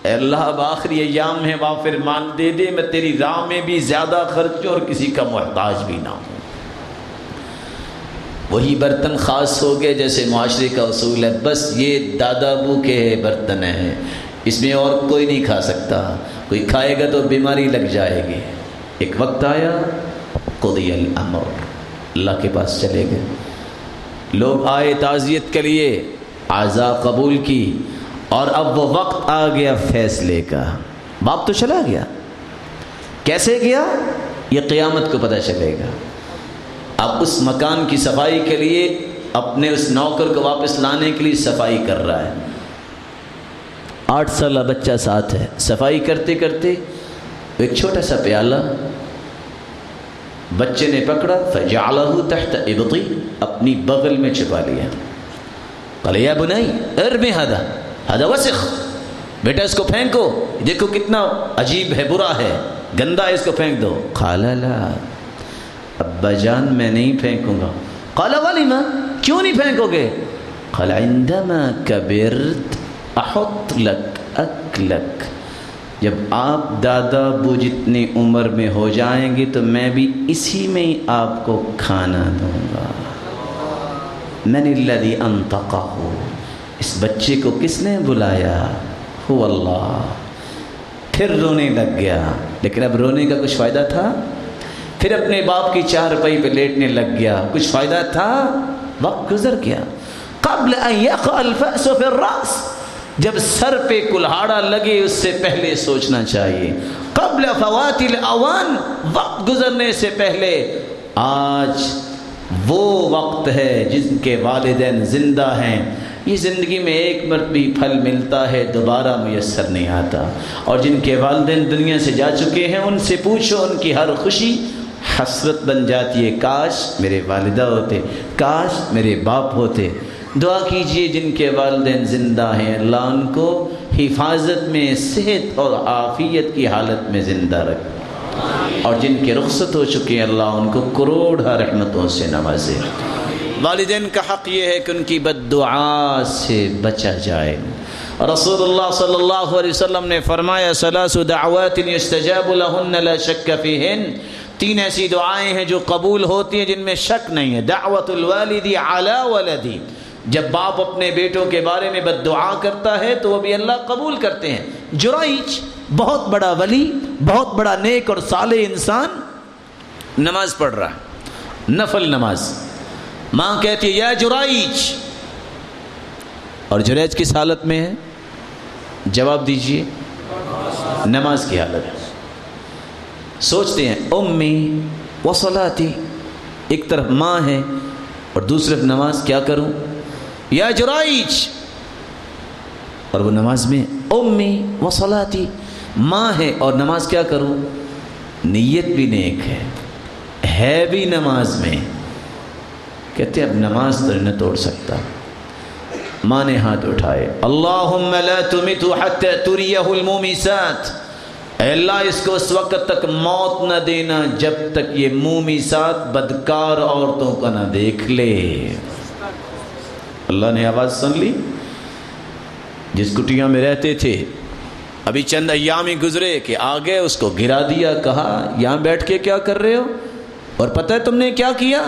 اے اللہ، اب آخری ایام ہے وافر مان دے دے، میں تیری راہ میں بھی زیادہ خرچ اور کسی کا محتاج بھی نہ ہوں۔ وہی برتن خاص ہو گئے، جیسے معاشرے کا اصول ہے۔ بس یہ دادا ابو کے برتن ہیں۔ اس میں اور کوئی نہیں کھا سکتا۔ کوئی کھائے گا تو بیماری لگ جائے گی۔ ایک وقت آیا، قضی الامر۔ اللہ کے پاس چلے گئے۔ لوگ آئے تعزیت کے لیے اعضا قبول کی اور اب وہ وقت آ گیا فیصلے کا۔ باپ تو چلا گیا۔ کیسے گیا؟ یہ قیامت کو پتہ چلے گا۔ اب اس مکان کی صفائی کے لیے، اپنے اس نوکر کو واپس لانے کے لیے صفائی کر رہا ہے۔ آٹھ سالہ بچہ ساتھ ہے۔ صفائی کرتے کرتے ایک چھوٹا سا پیالہ بچے نے پکڑا فجعلہ تحت ابطی اپنی بغل میں چھپا لیا۔ قال یا بنائی ارمی ہدا ہدا وسخ، بیٹا اس کو پھینکو، دیکھو کتنا عجیب ہے، برا ہے، گندا ہے، اس کو پھینک دو۔ قال، لا، ابا جان، میں نہیں پھینکوں گا۔ قال ولیما کیوں نہیں پھینکو گے؟ قال، عندما کبرت، احط لک اکلک جب آپ دادا ابو جتنی عمر میں ہو جائیں گے تو میں بھی اسی میں ہی آپ کو کھانا دوں گا۔ من الذي انتقه اس بچے کو کس نے بلایا؟ ہو اللہ۔ پھر رونے لگ گیا۔ لیکن اب رونے کا کچھ فائدہ تھا؟ پھر اپنے باپ کی چار روپئی پہ لیٹنے لگ گیا۔ کچھ فائدہ تھا؟ وقت گزر گیا۔ قبل ان الفأس في الراس جب سر پہ کلہاڑا لگے اس سے پہلے سوچنا چاہیے۔ قبل فوات الاوان، وقت گزرنے سے پہلے۔ آج وہ وقت ہے جن کے والدین زندہ ہیں۔ یہ زندگی میں ایک مرت بھی پھل ملتا ہے، دوبارہ میسر نہیں آتا۔ اور جن کے والدین دنیا سے جا چکے ہیں، ان سے پوچھو، ان کی ہر خوشی حسرت بن جاتی ہے۔ کاش میرے والدہ ہوتے، کاش میرے باپ ہوتے۔ دعا کیجیے جن کے والدین زندہ ہیں، اللہ ان کو حفاظت میں، صحت اور عافیت کی حالت میں زندہ رکھ اور جن کے رخصت ہو چکے ہیں، اللہ ان کو کروڑ رحمتوں سے نوازے۔ والدین کا حق یہ ہے کہ ان کی بد دعا سے بچا جائے۔ رسول اللہ صلی اللہ علیہ وسلم نے فرمایا سلاس دعوات یستجاب لہن لا شک فیہن۔ تین ایسی دعائیں ہیں جو قبول ہوتی ہیں جن میں شک نہیں ہے۔ دعوت الوالدی علی ولدی۔ جب باپ اپنے بیٹوں کے بارے میں بد دعا کرتا ہے تو وہ بھی اللہ قبول کرتے ہیں۔ جرائچ بہت بڑا ولی، بہت بڑا نیک اور صالح انسان نماز پڑھ رہا ہے۔ نفل نماز۔ ماں کہتی ہے، یا جرائج اور جریج کس حالت میں ہے؟ جواب دیجیے۔ نماز کی حالت۔ سوچتے ہیں، امی وصلاتی ایک طرف ماں ہے اور دوسرے نماز کیا کروں؟ یا جرائج. اور وہ نماز میں امی وصلاتی ماں ہے اور نماز کیا کروں؟ نیت بھی نیک ہے ہے بھی نماز میں۔ کہتے اب نماز تو نہ توڑ سکتا۔ ماں نے ہاتھ اٹھائے، اللہم لا تمتو حتی تریہ المومیسات۔ اے اللہ، اس کو اس وقت تک موت نہ دینا جب تک یہ مومیسات بدکار عورتوں کا نہ دیکھ لے۔ اللہ نے آواز سن لی۔ جس کٹیاں میں رہتے تھے، ابھی چند ایام ہی گزرے کہ آگے اس کو گرا دیا، کہا، یہاں بیٹھ کے کیا کر رہے ہو؟ اور پتہ ہے تم نے کیا کیا؟